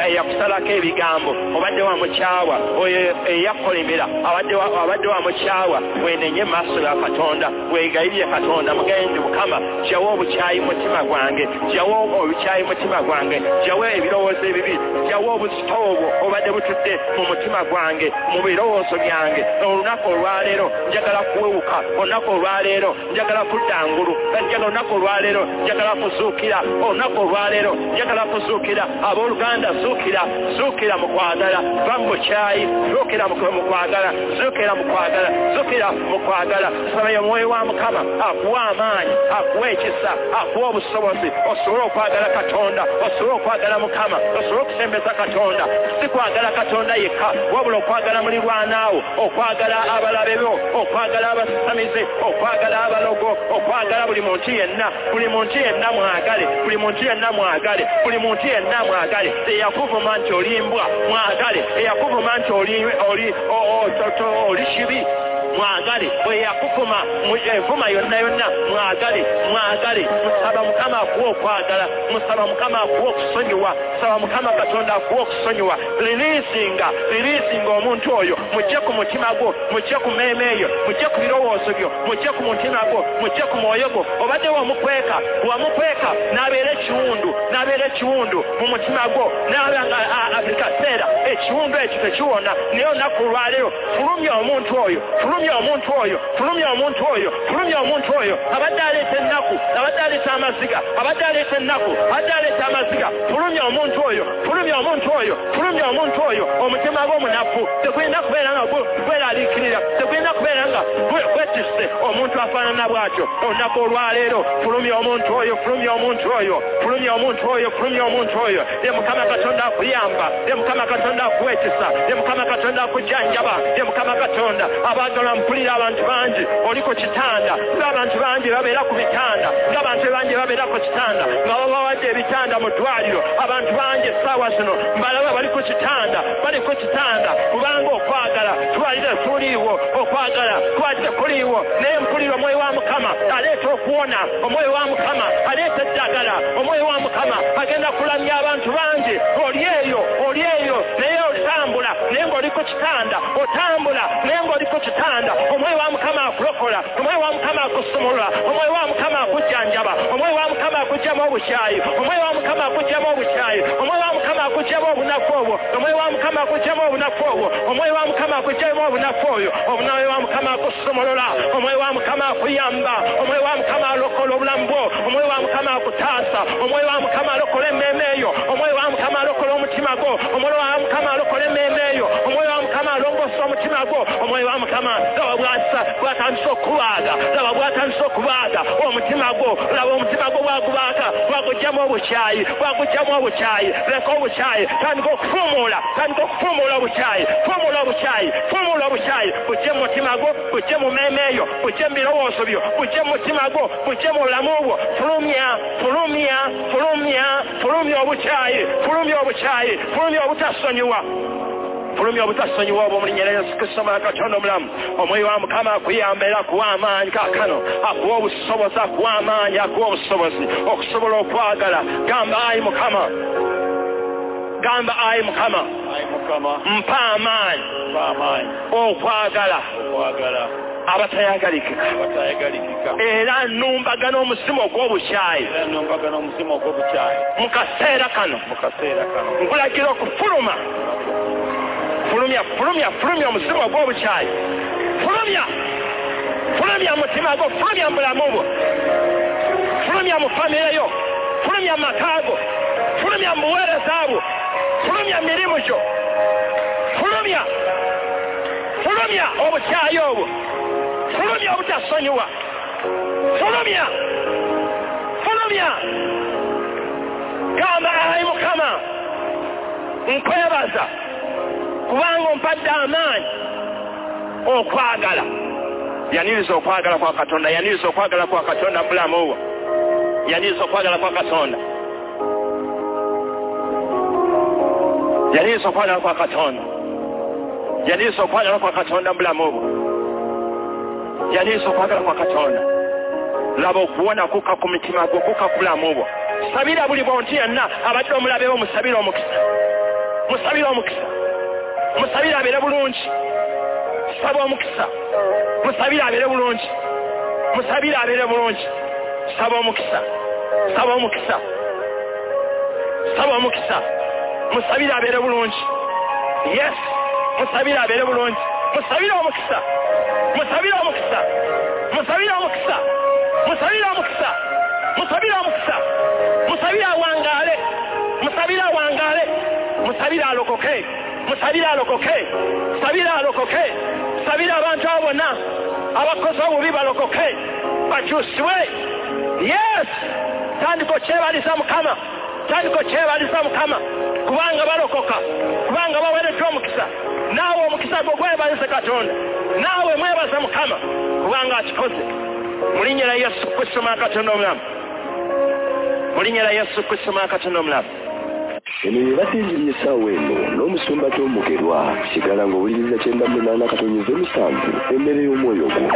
eyakusalako ebigambo obadde wamukyawa oyo eyakolimira abadde wamukyawa wenenye maaso ga katonda wegayirye katonda mugenzi mukama jawo obukyayi mutima gwange jawo obukyayi mutima gwange jawo ebirowoozo ebibi jawo obuzito obwo obadde butudde mu mutima gwange mu birowoozo byange. Olunaku olwaleero njagala kuwewuka olunaku olwaleero njagala kuddangulu olunaku olwaleero njagala kuzuukira olunaku olwaleero njagala kuzuukira. Abooluganda zuukira zuukira mu kwagala va mu bukyayi zuukira mu kwagala zuukira mu kwagala zuukira mu kwagala. Sabayo omwoyo wa mukama akuwa amaanyi akuwa ekisa akuwa obusobozi. Osobole okwagala katonda osobole okwagala mukama osobole okusembeza katonda. Si kwagala katonda yekka wabula okwagala mulirwanaawo okwagala abalabe bo okwagala abasamize okwagala abalogo okwagala buli muntu yenna buli muntu yenna mwagale buli muntu yenna mwagale buli muntu yenna mwagale eyakuvuma nti olimbwa mwagale eyakuvuma nti oli kibi mwagale bweyakuvuma envuma yonna yonna mwagale mwagale musaba mukama akuwa okwagala musaba mukama akuwa okusonyiwa saba mukama katonda akuwa okusonyiwa. Liriisinga liriisinga omuntu oyo mujje ku mutima gwo mujje ku mmeeme eyo mujje ku birowoozo byo mujje ku mutima gwo mujje ku mwoyo gwo. Obadde wamukweka wamukweka n'abeera ekiwundu n'abeera ekiwundu mu mutima gwo n'aba buli kaseera ekiwundu ekyo tekiwona naye olunaku olwaleero fulumya omuntu oyo fulumya omuntu oyo fulumya omuntu oyo fulumya omuntu oyo. Abadde aleeta ennaku abadde aleeta amaziga abadde aleeta ennaku abadde aleeta amaziga. Fulumya omuntu oyo fulumya omuntu oyo fulumya omuntu oyo. Omutima gw'omunafu tegulina kubeera nga gweraliikirira tegulina kubeera nga gwetisse. Omuntu afaanana bw'atyo olunaku olwaleero fulumya omuntu oyo fulumya omuntu oyo fulumya omuntu oyo fulumya omuntu oyo. Ye mukama katonda akuyamba ye mukama katonda akuwekisa ye mukama katonda akujjanjaba ye mukama katonda abaagala mpulira abantu bangi oli ku kitanda. Ng'abantu bangi babeera ku bitanda. Ng'abantu bangi babeera ku kitanda. Nga babawadde ebitanda mu ddwaliro. Abantu bangi essaawa zino mbalaba bali ku kitanda bali ku kitanda. Kubanga okwagala twalire tuliiwo okwagala twalire kuliiwo. Naye mpulira omwoyo wa mukama aleeta okuwona omwoyo wa mukama aleeta eddagala omwoyo wa mukama. Agenda kulamya abantu bangi oli eyo oli eyo. Naye otambula naye ng'oli ku kitanda otambula naye ng'oli ku kitanda omwoyo wa mukama akulokola omwoyo wa mukama akusumulula omwoyo wa mukama akujjanjaba omwoyo wa mukama akugjamu obukyayi omwoyo wa mukama akugjamu obukyayi omwoyo wa mukama akugjamu obunafu obwo omwoyo wa mukama akugjamu obunafu obwo omwoyo wa mukama akugjamu obunafu oyo omwoyo wa mukama akusumulula omwoyo wa mukama akuyamba omwoyo wa mukama alokola obulamu bwo omwoyo wa mukama akutaasa omwoyo wa mukama alokola emmeeme eyo omwoyo wa mukama alokola omutima gwo omwoyo wa mukama alokola emmeeme eyo omwoyo wa mukama alongosa omutima gwo omwoyo wa mukama laba bwatandisa okubaaga laba bwatandisa okubaaga omutima gwo laba omutima gwo bwagubaaga bwagugjamu obukyayi bwagugjamu obukyayi leka obukyayi tandika okufuumuula tandika okufuumuula obukyayi fuumuula obukyayi fuumuula obukyayi bujje mu mutima gwo bujje mu mmeeme eyo bujje mu birowoozo byo bujje mu mutima gwo bujje mu bulamu bwo. Fulumya fulumya fulumya fulumya obutasonyiwa fulumya obutasonyiwa obwo mu linnya lya yesu kristo mwana katonda omulamu omwoyo wa mukama akuyamba era akuwa amaanyi kakano akuwa obusobozi akuwa amaanyi akuwa obusobozi. Okusobola okwagala. Gamba ayi mukama. Gamba ayi mukama. Mpa amaanyi. Okwagala. Abatayagalika era numbagana omusimu ogw'obukyayi. Mu kaseera kano. Nkulagira okufuluma fulumya fulumya fulumya omusimu ogw'obukyayi fulumya fulumya mutima gwo fulumya mubulamu bwo fulumya mu famire yo. Fulumya mu maka go fulumya mu buweereza bwo fulumya mirimu gyo fulumya fulumya obukyayi obwo fulumya obutasonyiwa fulumya fulumya gamba ayi mukama nkwebaza kubanga ompadde amaanyi okwagala. Yaniriza okwagala kwa katonda yaniriza okwagala kwa katonda mubulamu bwo yaniriza okwagala kwa katonda. Yaniriza okwagala kwa katonda. Yaniriza okwagala kwa katonda mu bulamu bwo yaniriza okwagala kwa katonda. Laba okuwona kuka ku mitima gwo kuka ku bulamu bwo sabira buli bonti yenna abadde omulabewo musabire omukisa. Musabire omukisa musabire abeere bulungi. Saba omukisa. Musabire abeere bulungi. Musabire abeere bulungi. Saba omukisa. Saba omukisa. Saba omukisa. Musabire abeere bulungi. Yes. Musabire abeere bulungi. Musabire omukisa. Musabire omukisa. Musabire omukisa. Musabire omukisa. Musabire omukisa. Musabire awangaale musabire awangaale musabire alokoke musabire alokoke sabire alokoke sabire abantu abo bonna abakozi obubi balokoke bakyusibwe yes! Tandika okyebaliza mukama tandika okyebaliza mukama. Kubanga balokoka kubanga bawereddwa omukisa naawe omukisa gwo gwebalize katonda. Naawe mwebaza mukama. Kubanga akikoze mu linnya lya yesu kristo mwana katonda omulamu. Mu linnya lya yesu kristo mwana katonda omulamu eno yebasinzirye essaawa eno n'omusumba tomugerwa sigala ng'owuliriza kyenda munaana katonyeza omusanvu emmere y'omwoyo gwo